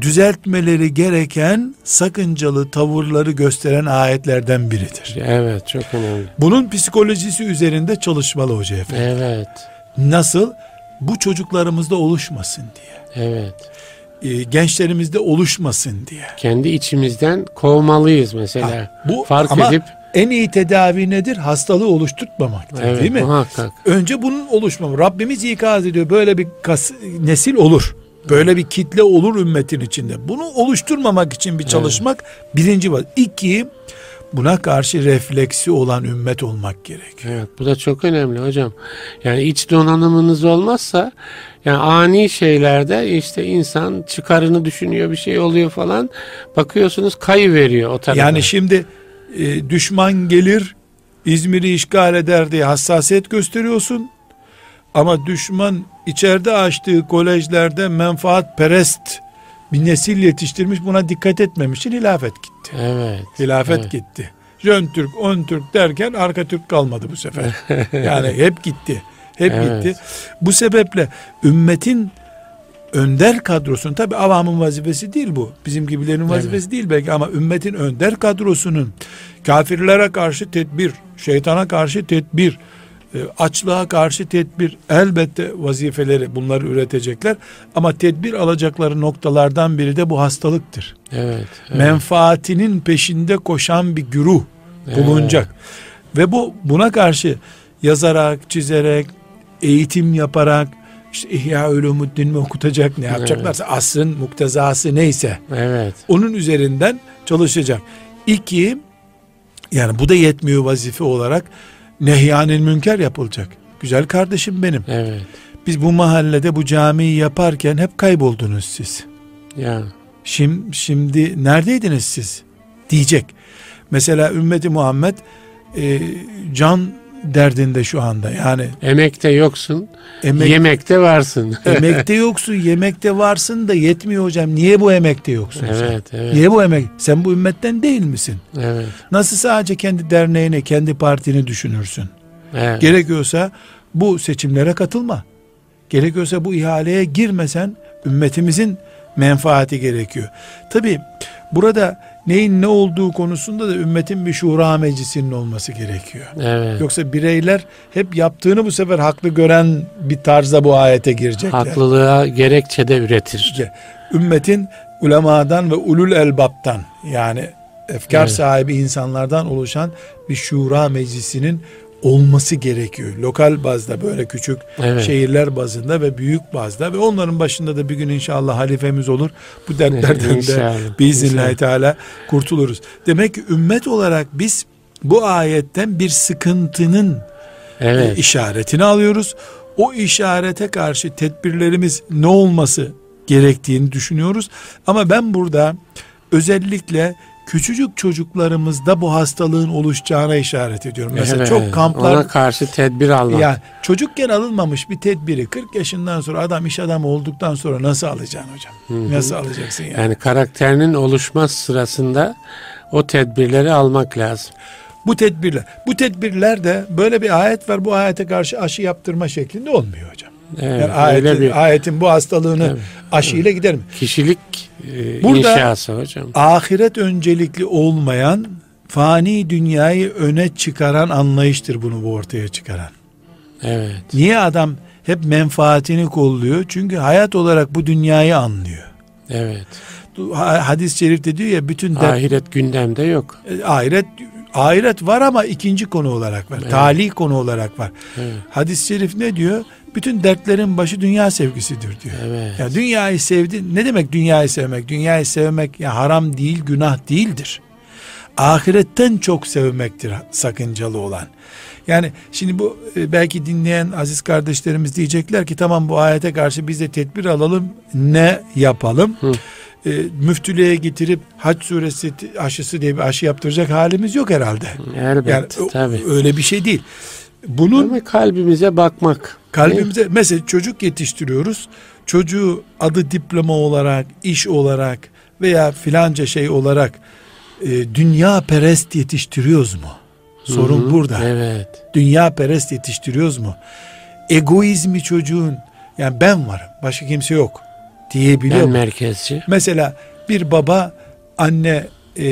düzeltmeleri gereken sakıncalı tavırları gösteren ayetlerden biridir. Evet çok önemli. Bunun psikolojisi üzerinde çalışmalı hoca efendi. Evet. Nasıl? Bu çocuklarımızda oluşmasın diye. Evet. Ee, gençlerimizde oluşmasın diye. Kendi içimizden kovmalıyız mesela. Ha, bu fark ama edip en iyi tedavi nedir? Hastalığı oluşturtmamaktır evet, değil mi? Muhakkak. Önce bunun oluşmamı. Rabbimiz ikaz ediyor. Böyle bir kas, nesil olur. Böyle bir kitle olur ümmetin içinde. Bunu oluşturmamak için bir çalışmak evet. birinci var. İki, buna karşı refleksi olan ümmet olmak gerekiyor. Evet bu da çok önemli hocam. Yani iç donanımınız olmazsa yani ani şeylerde işte insan çıkarını düşünüyor bir şey oluyor falan bakıyorsunuz kayı veriyor o tarafa. Yani şimdi e, düşman gelir İzmir'i işgal eder diye hassasiyet gösteriyorsun. Ama düşman içeride açtığı kolejlerde menfaat perest bir nesil yetiştirmiş buna dikkat etmemiş için hilafet gitti. Evet. Hilafet evet. gitti. Jön Türk, on Türk derken arka Türk kalmadı bu sefer. yani hep gitti. Hep evet. gitti. Bu sebeple ümmetin önder kadrosunun tabi avamın vazifesi değil bu. Bizim gibilerin vazifesi evet. değil belki ama ümmetin önder kadrosunun kafirlere karşı tedbir, şeytana karşı tedbir, açlığa karşı tedbir elbette vazifeleri bunları üretecekler ama tedbir alacakları noktalardan biri de bu hastalıktır. Evet, evet. Menfaatinin peşinde koşan bir güruh bulunacak. Evet. Ve bu buna karşı yazarak, çizerek, eğitim yaparak, işte İhya Ulumuddin mi okutacak ne yapacaklarsa evet. asrın muktezası neyse. Evet. Onun üzerinden çalışacak. İki, yani bu da yetmiyor vazife olarak nehyanil münker yapılacak. Güzel kardeşim benim. Evet. Biz bu mahallede bu camiyi yaparken hep kayboldunuz siz. Ya. Şimdi, şimdi neredeydiniz siz? Diyecek. Mesela ümmeti Muhammed e, can derdinde şu anda. Yani emekte yoksun, emek, yemekte varsın. emekte yoksun, yemekte varsın da yetmiyor hocam. Niye bu emekte yoksun? Evet, sen? evet. Niye bu emek? Sen bu ümmetten değil misin? Evet. Nasıl sadece kendi derneğine, kendi partini düşünürsün? Evet. Gerekiyorsa bu seçimlere katılma. Gerekiyorsa bu ihaleye girmesen ümmetimizin menfaati gerekiyor. Tabi burada neyin ne olduğu konusunda da ümmetin bir şura meclisinin olması gerekiyor. Evet. Yoksa bireyler hep yaptığını bu sefer haklı gören bir tarzda bu ayete girecekler. Haklılığa gerekçe de üretir. Ümmetin ulemadan ve ulul elbaptan yani efkar evet. sahibi insanlardan oluşan bir şura meclisinin olması gerekiyor. Lokal bazda böyle küçük evet. şehirler bazında ve büyük bazda ve onların başında da bir gün inşallah halifemiz olur. Bu dertlerden de biiznillahü teala kurtuluruz. Demek ki ümmet olarak biz bu ayetten bir sıkıntının evet. işaretini alıyoruz. O işarete karşı tedbirlerimiz ne olması gerektiğini düşünüyoruz. Ama ben burada özellikle küçücük çocuklarımızda bu hastalığın oluşacağına işaret ediyorum. Mesela evet, çok kamplar ona karşı tedbir almak. Ya çocukken alınmamış bir tedbiri 40 yaşından sonra adam iş adamı olduktan sonra nasıl alacaksın hocam? Hı-hı. Nasıl alacaksın yani? Yani karakterinin oluşma sırasında o tedbirleri almak lazım. Bu tedbirler. Bu tedbirler de böyle bir ayet var. Bu ayete karşı aşı yaptırma şeklinde olmuyor hocam. Evet, yani ayetin, bir, ayetin bu hastalığını evet, aşıyla evet. gider mi? Kişilik e, Burada, inşası hocam. Ahiret öncelikli olmayan fani dünyayı öne çıkaran anlayıştır bunu bu ortaya çıkaran. Evet. Niye adam hep menfaatini kolluyor? Çünkü hayat olarak bu dünyayı anlıyor. Evet. Hadis-i şerifte diyor ya bütün dert, ahiret gündemde yok. E, ahiret ahiret var ama ikinci konu olarak var. Evet. Tali konu olarak var. Evet. Hadis-i şerif ne diyor? Bütün dertlerin başı dünya sevgisidir diyor. Evet. Ya dünyayı sevdi. Ne demek dünyayı sevmek? Dünyayı sevmek ya haram değil, günah değildir. Ahiretten çok sevmektir sakıncalı olan. Yani şimdi bu e, belki dinleyen aziz kardeşlerimiz diyecekler ki tamam bu ayete karşı biz de tedbir alalım. Ne yapalım? Hı. E, müftülüğe getirip hac suresi aşısı diye bir aşı yaptıracak halimiz yok herhalde. Elbette yani, tabii. Öyle bir şey değil. Bunun Ama kalbimize bakmak. Kalbimize mesela çocuk yetiştiriyoruz. Çocuğu adı diploma olarak, iş olarak veya filanca şey olarak e, dünya perest yetiştiriyoruz mu? Sorun Hı-hı, burada. Evet. Dünya perest yetiştiriyoruz mu? Egoizmi çocuğun yani ben varım, başka kimse yok diyebiliyor ben merkezci. Mesela bir baba anne e,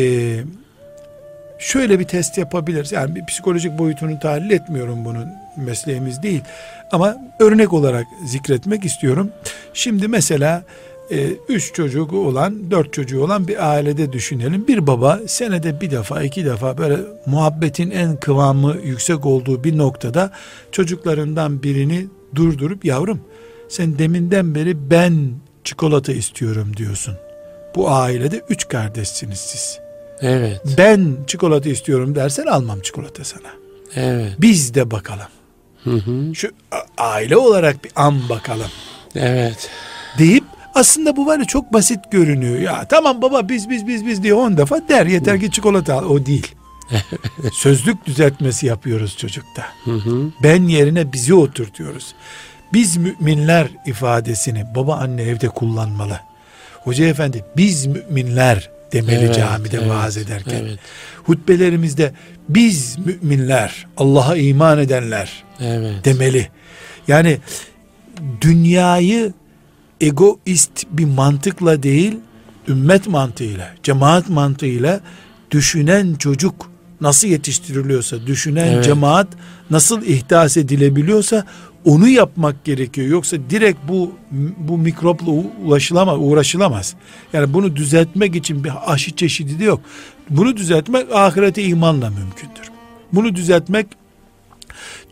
şöyle bir test yapabiliriz. Yani bir psikolojik boyutunu tahlil etmiyorum bunun mesleğimiz değil. Ama örnek olarak zikretmek istiyorum. Şimdi mesela e, üç çocuğu olan, dört çocuğu olan bir ailede düşünelim. Bir baba senede bir defa, iki defa böyle muhabbetin en kıvamı yüksek olduğu bir noktada çocuklarından birini durdurup yavrum sen deminden beri ben çikolata istiyorum diyorsun. Bu ailede üç kardeşsiniz siz. Evet. Ben çikolata istiyorum dersen almam çikolata sana. Evet. Biz de bakalım. Hı hı. Şu aile olarak bir an bakalım. Evet. Deyip aslında bu var ya çok basit görünüyor. Ya tamam baba biz biz biz biz diye on defa der yeter ki çikolata al. O değil. Sözlük düzeltmesi yapıyoruz çocukta. Hı hı. Ben yerine bizi oturtuyoruz. Biz müminler ifadesini baba anne evde kullanmalı. Hoca efendi biz müminler demeli evet, camide evet, vaaz ederken. Evet. Hutbelerimizde biz müminler, Allah'a iman edenler evet. demeli. Yani dünyayı egoist bir mantıkla değil, ümmet mantığıyla, cemaat mantığıyla düşünen çocuk nasıl yetiştiriliyorsa, düşünen evet. cemaat nasıl ihdas edilebiliyorsa onu yapmak gerekiyor. Yoksa direkt bu bu mikropla ulaşılamaz, uğraşılamaz. Yani bunu düzeltmek için bir aşı çeşidi de yok. Bunu düzeltmek ahirete imanla mümkündür. Bunu düzeltmek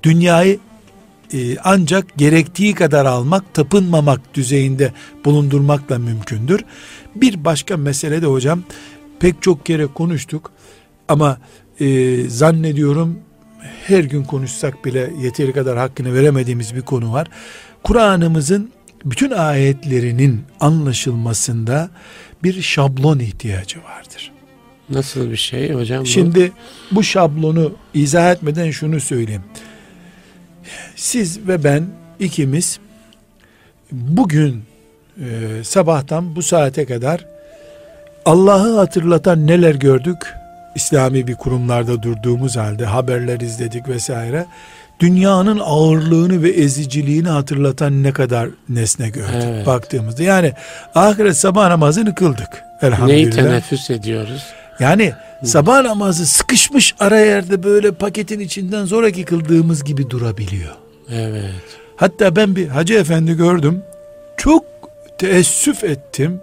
dünyayı e, ancak gerektiği kadar almak, tapınmamak düzeyinde bulundurmakla mümkündür. Bir başka mesele de hocam pek çok kere konuştuk ama e, zannediyorum her gün konuşsak bile yeteri kadar hakkını veremediğimiz bir konu var. Kur'an'ımızın bütün ayetlerinin anlaşılmasında bir şablon ihtiyacı vardır. Nasıl bir şey hocam? Bu? Şimdi bu şablonu izah etmeden şunu söyleyeyim. Siz ve ben ikimiz bugün e, sabahtan bu saate kadar Allah'ı hatırlatan neler gördük? İslami bir kurumlarda durduğumuz halde haberler izledik vesaire. Dünyanın ağırlığını ve eziciliğini hatırlatan ne kadar nesne gördük evet. baktığımızda. Yani ahiret sabah namazını kıldık. Elhamdülillah. Neyi teneffüs ediyoruz? Yani sabah namazı sıkışmış ara yerde böyle paketin içinden zoraki kıldığımız gibi durabiliyor. Evet. Hatta ben bir hacı efendi gördüm. Çok teessüf ettim.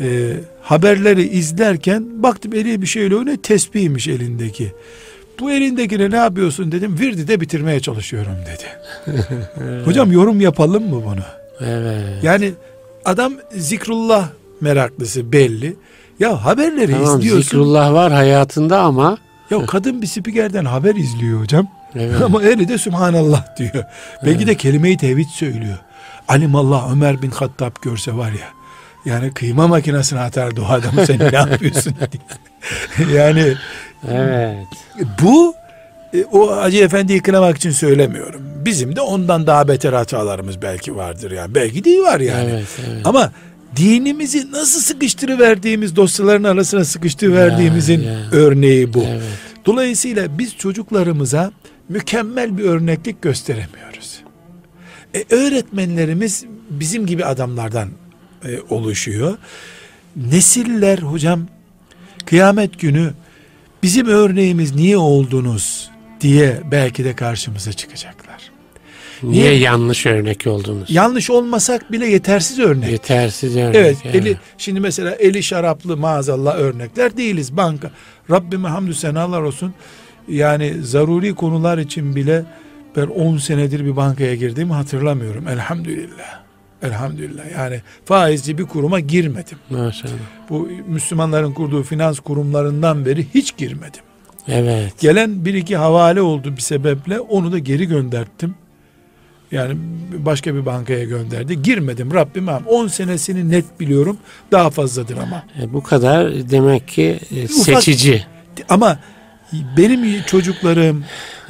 Ee, haberleri izlerken baktım eli bir şeyle ne tesbihmiş elindeki. Bu elindekine ne yapıyorsun dedim. Virdi de bitirmeye çalışıyorum dedi. evet. Hocam yorum yapalım mı bunu? Evet. Yani adam zikrullah meraklısı belli. Ya haberleri tamam, izliyorsun. Zikrullah var hayatında ama. Ya kadın bir spikerden haber izliyor hocam. Evet. Ama eli de Sübhanallah diyor. Belki evet. de kelime-i tevhid söylüyor. Alimallah Ömer bin Hattab görse var ya. Yani kıyma makinesine atardı o adamı sen ne yapıyorsun diye. yani evet. bu e, o Hacı Efendi'yi kınamak için söylemiyorum. Bizim de ondan daha beter hatalarımız belki vardır yani. Belki değil var yani. Evet, evet. Ama dinimizi nasıl sıkıştırıverdiğimiz dosyaların arasına sıkıştırıverdiğimizin ya, ya. örneği bu. Evet. Dolayısıyla biz çocuklarımıza mükemmel bir örneklik gösteremiyoruz. E, öğretmenlerimiz bizim gibi adamlardan e, oluşuyor. Nesiller hocam kıyamet günü bizim örneğimiz niye oldunuz diye belki de karşımıza çıkacaklar. Niye, Niye yanlış örnek oldunuz? Yanlış olmasak bile yetersiz örnek. Yetersiz örnek. Evet, yani. eli şimdi mesela eli şaraplı maazallah örnekler değiliz banka. Rabbime hamdü senalar olsun. Yani zaruri konular için bile ben 10 senedir bir bankaya girdiğimi hatırlamıyorum. Elhamdülillah. Elhamdülillah. Yani faizci bir kuruma girmedim. Maşallah. Bu Müslümanların kurduğu finans kurumlarından beri hiç girmedim. Evet. Gelen bir iki havale oldu bir sebeple onu da geri gönderttim. Yani başka bir bankaya gönderdi. Girmedim Rabbim 10 senesini net biliyorum. Daha fazladır ama. E, bu kadar demek ki e, seçici. ama benim çocuklarım,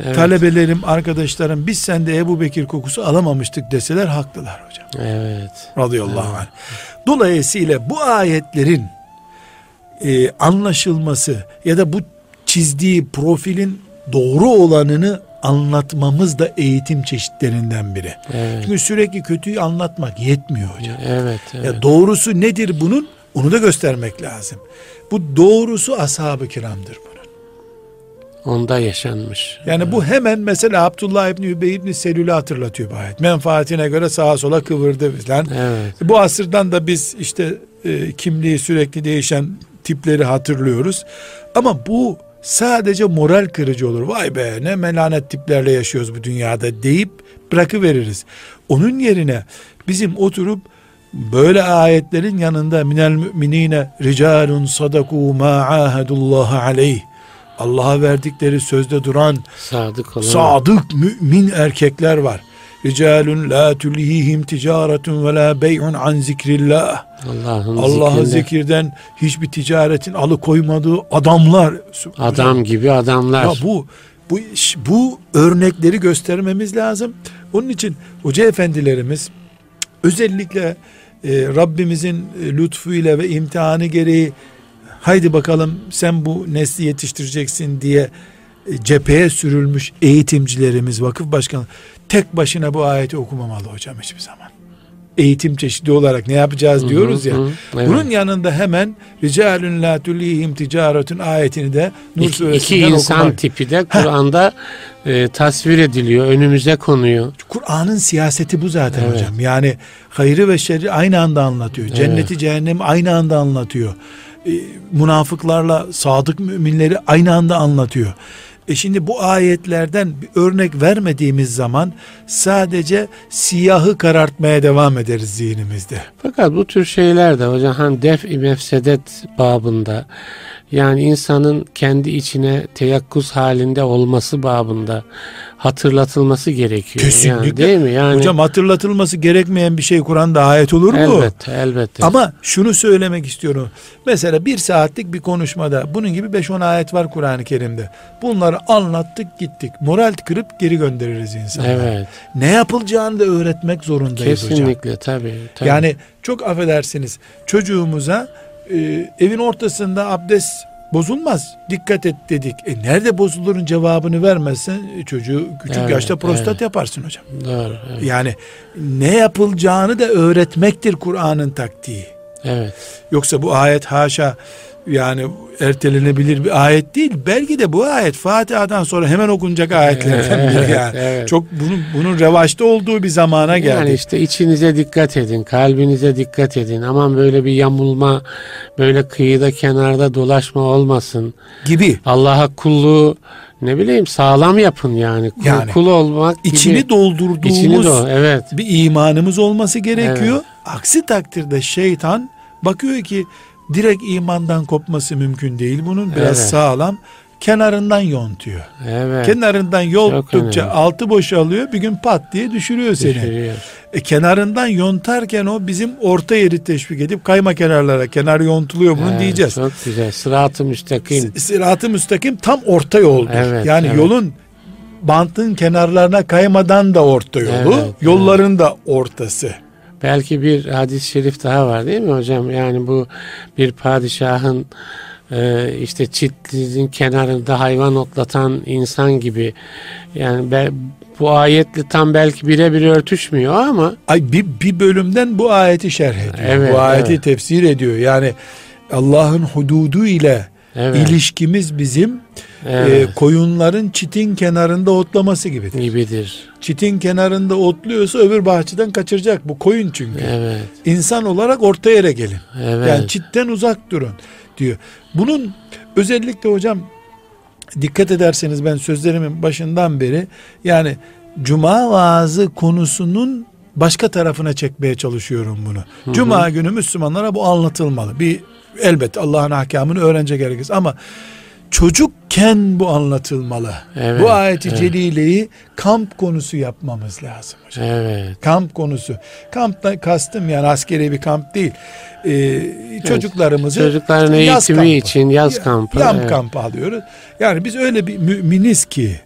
evet. talebelerim, arkadaşlarım biz sende Ebu Bekir kokusu alamamıştık deseler haklılar hocam. Evet. Radıyallahu evet. anh. Dolayısıyla bu ayetlerin e, anlaşılması ya da bu çizdiği profilin doğru olanını anlatmamız da eğitim çeşitlerinden biri. Evet. Çünkü sürekli kötüyü anlatmak yetmiyor hocam. Evet, evet. Ya doğrusu nedir bunun? Onu da göstermek lazım. Bu doğrusu ashab-ı kiramdır bunun. Onda yaşanmış. Yani evet. bu hemen mesela Abdullah İbni Übey İbni Selül'ü hatırlatıyor bu ayet. Menfaatine göre sağa sola kıvırdı bizden. Evet. Bu asırdan da biz işte e, kimliği sürekli değişen tipleri hatırlıyoruz. Ama bu sadece moral kırıcı olur. Vay be ne melanet tiplerle yaşıyoruz bu dünyada deyip bırakıveririz. Onun yerine bizim oturup böyle ayetlerin yanında minel müminine ricalun sadaku ma ahadullah aleyh Allah'a verdikleri sözde duran sadık, olan. sadık mümin erkekler var. Ricalun la tulhihim ticaretun ve la bey'un an zikrillah. Allah'ın Allah'ı zikirden hiçbir ticaretin alıkoymadığı adamlar. Adam gibi adamlar. Ya bu bu bu örnekleri göstermemiz lazım. Onun için hoca efendilerimiz özellikle e, Rabbimizin e, lütfuyla ve imtihanı gereği haydi bakalım sen bu nesli yetiştireceksin diye e, cepheye sürülmüş eğitimcilerimiz, vakıf başkanı tek başına bu ayeti okumamalı hocam hiçbir zaman. eğitim çeşidi olarak ne yapacağız diyoruz ya. Hı hı, evet. Bunun yanında hemen ricalun la tulihim ticaretun ayetini de Nur iki, suresinden iki insan okumak. tipi de Kur'an'da e, tasvir ediliyor, önümüze konuyor. Kur'an'ın siyaseti bu zaten evet. hocam. Yani hayrı ve şerri aynı anda anlatıyor. Evet. Cenneti, cehennemi aynı anda anlatıyor. E, münafıklarla sadık müminleri aynı anda anlatıyor. E şimdi bu ayetlerden bir örnek vermediğimiz zaman sadece siyahı karartmaya devam ederiz zihnimizde. Fakat bu tür şeyler de hocam hani def-i mefsedet babında yani insanın kendi içine teyakkuz halinde olması babında hatırlatılması gerekiyor. Kesinlikle. Yani, değil mi? Yani Hocam hatırlatılması gerekmeyen bir şey Kur'an'da ayet olur mu? Elbette, elbette. Ama şunu söylemek istiyorum. Mesela bir saatlik bir konuşmada bunun gibi 5-10 ayet var Kur'an-ı Kerim'de. Bunları anlattık gittik. Moral kırıp geri göndeririz insanlara. Evet. Ne yapılacağını da öğretmek zorundayız Kesinlikle, hocam. Kesinlikle tabii, tabii. Yani çok affedersiniz çocuğumuza e, evin ortasında abdest bozulmaz. Dikkat et dedik. E nerede bozulurun cevabını vermezsen e, çocuğu küçük evet, yaşta prostat evet. yaparsın hocam. Doğru. Evet. Yani ne yapılacağını da öğretmektir Kur'an'ın taktiği. Evet. Yoksa bu ayet haşa yani ertelenebilir bir ayet değil. Belki de bu ayet Fatiha'dan sonra hemen okunacak ayetlerden biri yani. evet. Çok bunun bunun revaçta olduğu bir zamana geldi. Yani işte içinize dikkat edin, kalbinize dikkat edin. Aman böyle bir yamulma, böyle kıyıda kenarda dolaşma olmasın. Gibi. Allah'a kulluğu ne bileyim sağlam yapın yani. Kul, yani kul olmak gibi. içini doldurduğumuz içini do evet. bir imanımız olması gerekiyor. Evet. Aksi takdirde şeytan bakıyor ki direkt imandan kopması mümkün değil bunun. Biraz evet. sağlam kenarından yontuyor. Evet. Kenarından yonttukça altı boşalıyor bir gün pat diye düşürüyor seni. Düşürüyor. E, kenarından yontarken o bizim orta yeri teşvik edip kayma kenarlara kenar yontuluyor bunu evet, diyeceğiz. Çok güzel. Sırat-ı müstakim. Sırat-ı müstakim tam orta yoldur. Evet, yani evet. yolun bantın kenarlarına kaymadan da orta yolu, evet, yolların evet. da ortası. Belki bir hadis-i şerif daha var değil mi hocam? Yani bu bir padişahın e, işte çitlinin kenarında hayvan otlatan insan gibi yani be, bu ayetle tam belki birebir örtüşmüyor ama ay bir, bir bölümden bu ayeti şerh ediyor. Evet, bu ayeti evet. tefsir ediyor. Yani Allah'ın hududu ile evet. ilişkimiz bizim evet. e, koyunların çitin kenarında otlaması gibidir. Gibidir. Çitin kenarında otluyorsa öbür bahçeden kaçıracak. Bu koyun çünkü. Evet. İnsan olarak orta yere gelin. Evet. Yani çitten uzak durun diyor. Bunun özellikle hocam dikkat ederseniz ben sözlerimin başından beri yani cuma vaazı konusunun başka tarafına çekmeye çalışıyorum bunu. Hı hı. Cuma günü Müslümanlara bu anlatılmalı. Bir elbette Allah'ın ahkamını öğrenecek herkes ama çocukken bu anlatılmalı. Evet, bu ayeti evet. celileyi kamp konusu yapmamız lazım hocam. Evet. Kamp konusu. Kampta kastım yani askeri bir kamp değil. Ee, çocuklarımızı çocukların eğitimi kampı, için yaz kampı. Yaz evet. kampı alıyoruz. Yani biz öyle bir müminiz ki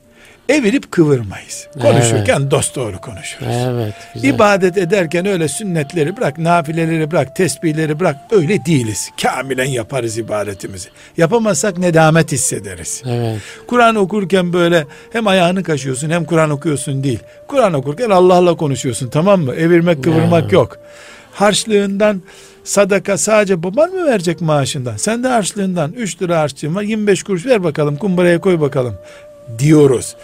evirip kıvırmayız. Konuşurken evet. dost doğru konuşuruz. Evet, güzel. İbadet ederken öyle sünnetleri bırak, nafileleri bırak, tesbihleri bırak öyle değiliz. Kamilen yaparız ibadetimizi. Yapamazsak nedamet hissederiz. Evet. Kur'an okurken böyle hem ayağını kaşıyorsun hem Kur'an okuyorsun değil. Kur'an okurken Allah'la konuşuyorsun tamam mı? Evirmek kıvırmak evet. yok. Harçlığından sadaka sadece baban mı verecek maaşından? Sen de harçlığından 3 lira harçlığın var 25 kuruş ver bakalım kumbaraya koy bakalım diyoruz.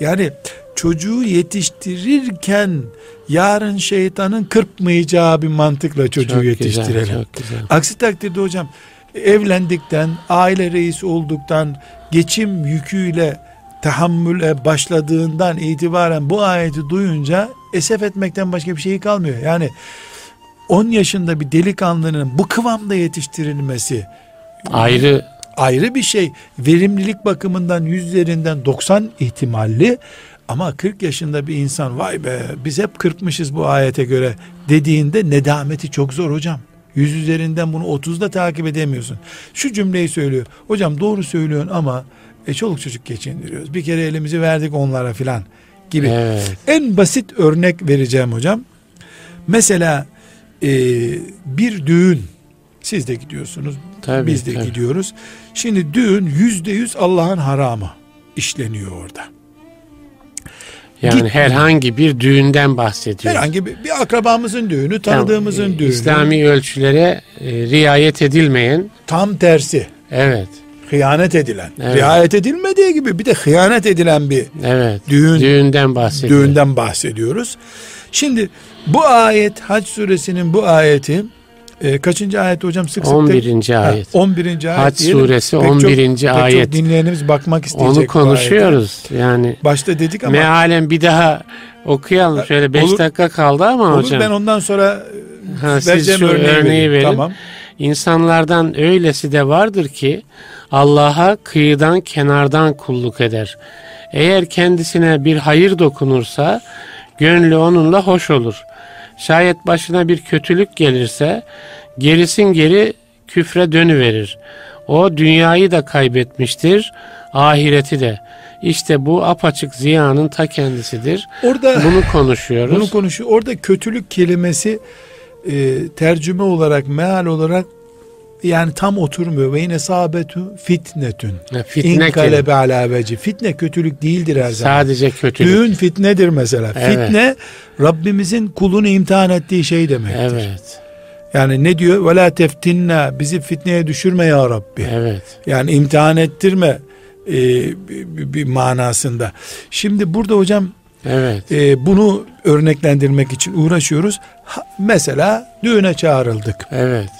Yani çocuğu yetiştirirken yarın şeytanın kırpmayacağı bir mantıkla çocuğu çok yetiştirelim. Güzel, çok güzel. Aksi takdirde hocam evlendikten, aile reisi olduktan, geçim yüküyle tahammüle başladığından itibaren bu ayeti duyunca esef etmekten başka bir şey kalmıyor. Yani 10 yaşında bir delikanlının bu kıvamda yetiştirilmesi ayrı ayrı bir şey. Verimlilik bakımından yüzlerinden 90 ihtimalli ama 40 yaşında bir insan vay be biz hep kırpmışız bu ayete göre dediğinde nedameti çok zor hocam. Yüz üzerinden bunu 30'da takip edemiyorsun. Şu cümleyi söylüyor. Hocam doğru söylüyorsun ama e, çoluk çocuk geçindiriyoruz. Bir kere elimizi verdik onlara filan gibi. Evet. En basit örnek vereceğim hocam. Mesela e, bir düğün siz de gidiyorsunuz. Tabii, biz de tabii. gidiyoruz. Şimdi düğün yüzde yüz Allah'ın haramı işleniyor orada. Yani Gitmiyor. herhangi bir düğünden bahsediyor. Herhangi bir, bir akrabamızın düğünü, tanıdığımızın Yani, e, düğünü. İslami ölçülere e, riayet edilmeyen Tam tersi. evet Hıyanet edilen. Evet. Riayet edilmediği gibi bir de hıyanet edilen bir evet düğün düğünden bahsediyor. düğünden bahsediyoruz. Şimdi bu ayet Hac suresinin bu ayeti e, kaçıncı ayet hocam sık sık 11. Ha, ayet. 11. ayet. Hac diyelim. suresi Pek çok- 11. pek çok ayet. dinleyenimiz bakmak isteyecek. Onu konuşuyoruz. Yani. Başta dedik ama mealen bir daha okuyalım. Şöyle 5 Olur. dakika kaldı ama olur hocam. ben ondan sonra e, Ha, siz vereceğim şu örneği, örneği verin. Tamam. İnsanlardan öylesi de vardır ki Allah'a kıyıdan kenardan kulluk eder. Eğer kendisine bir hayır dokunursa gönlü onunla hoş olur. Şayet başına bir kötülük gelirse gerisin geri küfre dönüverir. O dünyayı da kaybetmiştir, ahireti de. İşte bu apaçık ziyanın ta kendisidir. Orada Bunu konuşuyoruz. bunu konuşuyor. Orada kötülük kelimesi e, tercüme olarak, meal olarak yani tam oturmuyor. Ve yine sahabetu fitnetün. Fitne kalebe ala veci. Fitne kötülük değildir her zaman. Sadece kötülük. Düğün fitnedir mesela. Evet. Fitne Rabbimizin kulunu imtihan ettiği şey demektir. Evet. Yani ne diyor? Ve la teftinna bizi fitneye düşürme ya Rabbi. Evet. Yani imtihan ettirme e, bir, bir manasında. Şimdi burada hocam Evet. e, bunu örneklendirmek için uğraşıyoruz. Ha, mesela düğüne çağrıldık. Evet.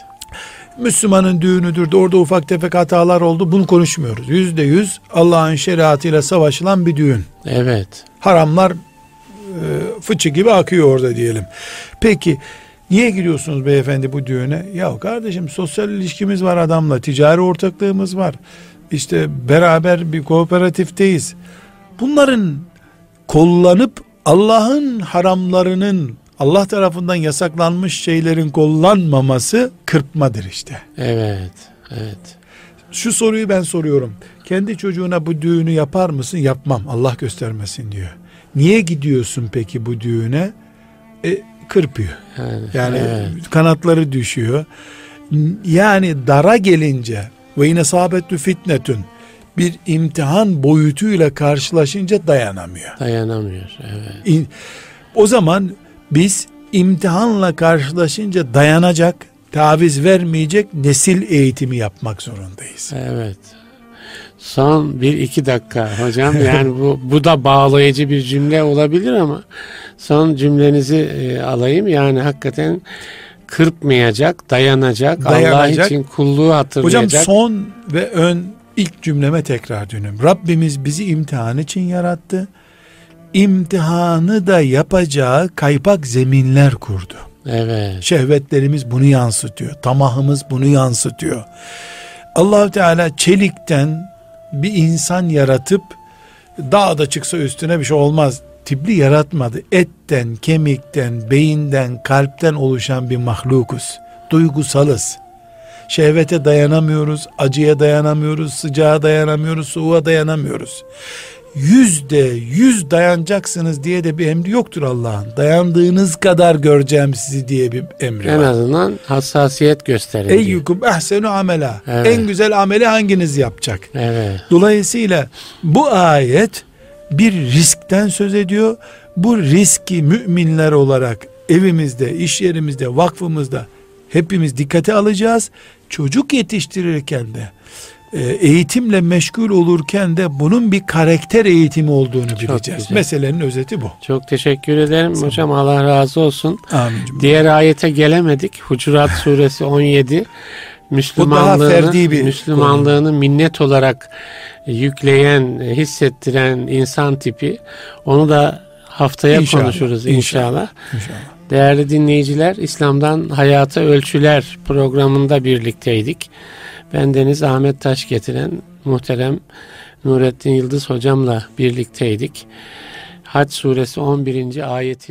Müslümanın düğünüdür de orada ufak tefek hatalar oldu. Bunu konuşmuyoruz. Yüzde yüz Allah'ın şeriatıyla savaşılan bir düğün. Evet. Haramlar e, fıçı gibi akıyor orada diyelim. Peki niye gidiyorsunuz beyefendi bu düğüne? Ya kardeşim sosyal ilişkimiz var adamla, ticari ortaklığımız var. İşte beraber bir kooperatifteyiz. Bunların kollanıp Allah'ın haramlarının Allah tarafından yasaklanmış şeylerin kollanmaması kırpmadır işte. Evet. Evet. Şu soruyu ben soruyorum. Kendi çocuğuna bu düğünü yapar mısın? Yapmam. Allah göstermesin diyor. Niye gidiyorsun peki bu düğüne? E, kırpıyor. Yani, Yani evet. kanatları düşüyor. Yani dara gelince ve yine sabetü fitnetün bir imtihan boyutuyla karşılaşınca dayanamıyor. dayanamıyor. Evet. İn- O zaman biz imtihanla karşılaşınca dayanacak, taviz vermeyecek nesil eğitimi yapmak zorundayız. Evet. Son bir iki dakika hocam yani bu bu da bağlayıcı bir cümle olabilir ama son cümlenizi e, alayım yani hakikaten kırpmayacak, dayanacak, Allah Dayanacak. için kulluğu Hocam hatırlayacak. son ve ön ilk cümleme tekrar dönüyorum. Rabbimiz bizi imtihan için yarattı. İmtihanı da yapacağı kaypak zeminler kurdu. Evet. Şehvetlerimiz bunu yansıtıyor. Tamahımız bunu yansıtıyor. allah Teala çelikten bir insan yaratıp dağda çıksa üstüne bir şey olmaz. Tipli yaratmadı. Etten, kemikten, beyinden, kalpten oluşan bir mahlukuz. Duygusalız. Şehvete dayanamıyoruz, acıya dayanamıyoruz, sıcağa dayanamıyoruz, soğuğa dayanamıyoruz. Yüzde yüz dayanacaksınız diye de bir emri yoktur Allah'ın. Dayandığınız kadar göreceğim sizi diye bir emri En var. azından hassasiyet gösterin. Eyyukum ehsenu amela. Evet. En güzel ameli hanginiz yapacak? Evet. Dolayısıyla bu ayet bir riskten söz ediyor. Bu riski müminler olarak evimizde, iş yerimizde, vakfımızda hepimiz dikkate alacağız. Çocuk yetiştirirken de eğitimle meşgul olurken de bunun bir karakter eğitimi olduğunu bileceğiz. güzel. Meselenin özeti bu. Çok teşekkür ederim hocam. Allah razı olsun. Amin. Diğer ayete gelemedik. Hucurat suresi 17. Müslümanlığını, bir Müslümanlığını minnet olarak yükleyen, hissettiren insan tipi. Onu da haftaya İnşallah, konuşuruz inşallah. İnşallah. Değerli dinleyiciler, İslam'dan Hayata Ölçüler programında birlikteydik. Ben Deniz Ahmet Taş getiren muhterem Nurettin Yıldız hocamla birlikteydik. Hac suresi 11. ayeti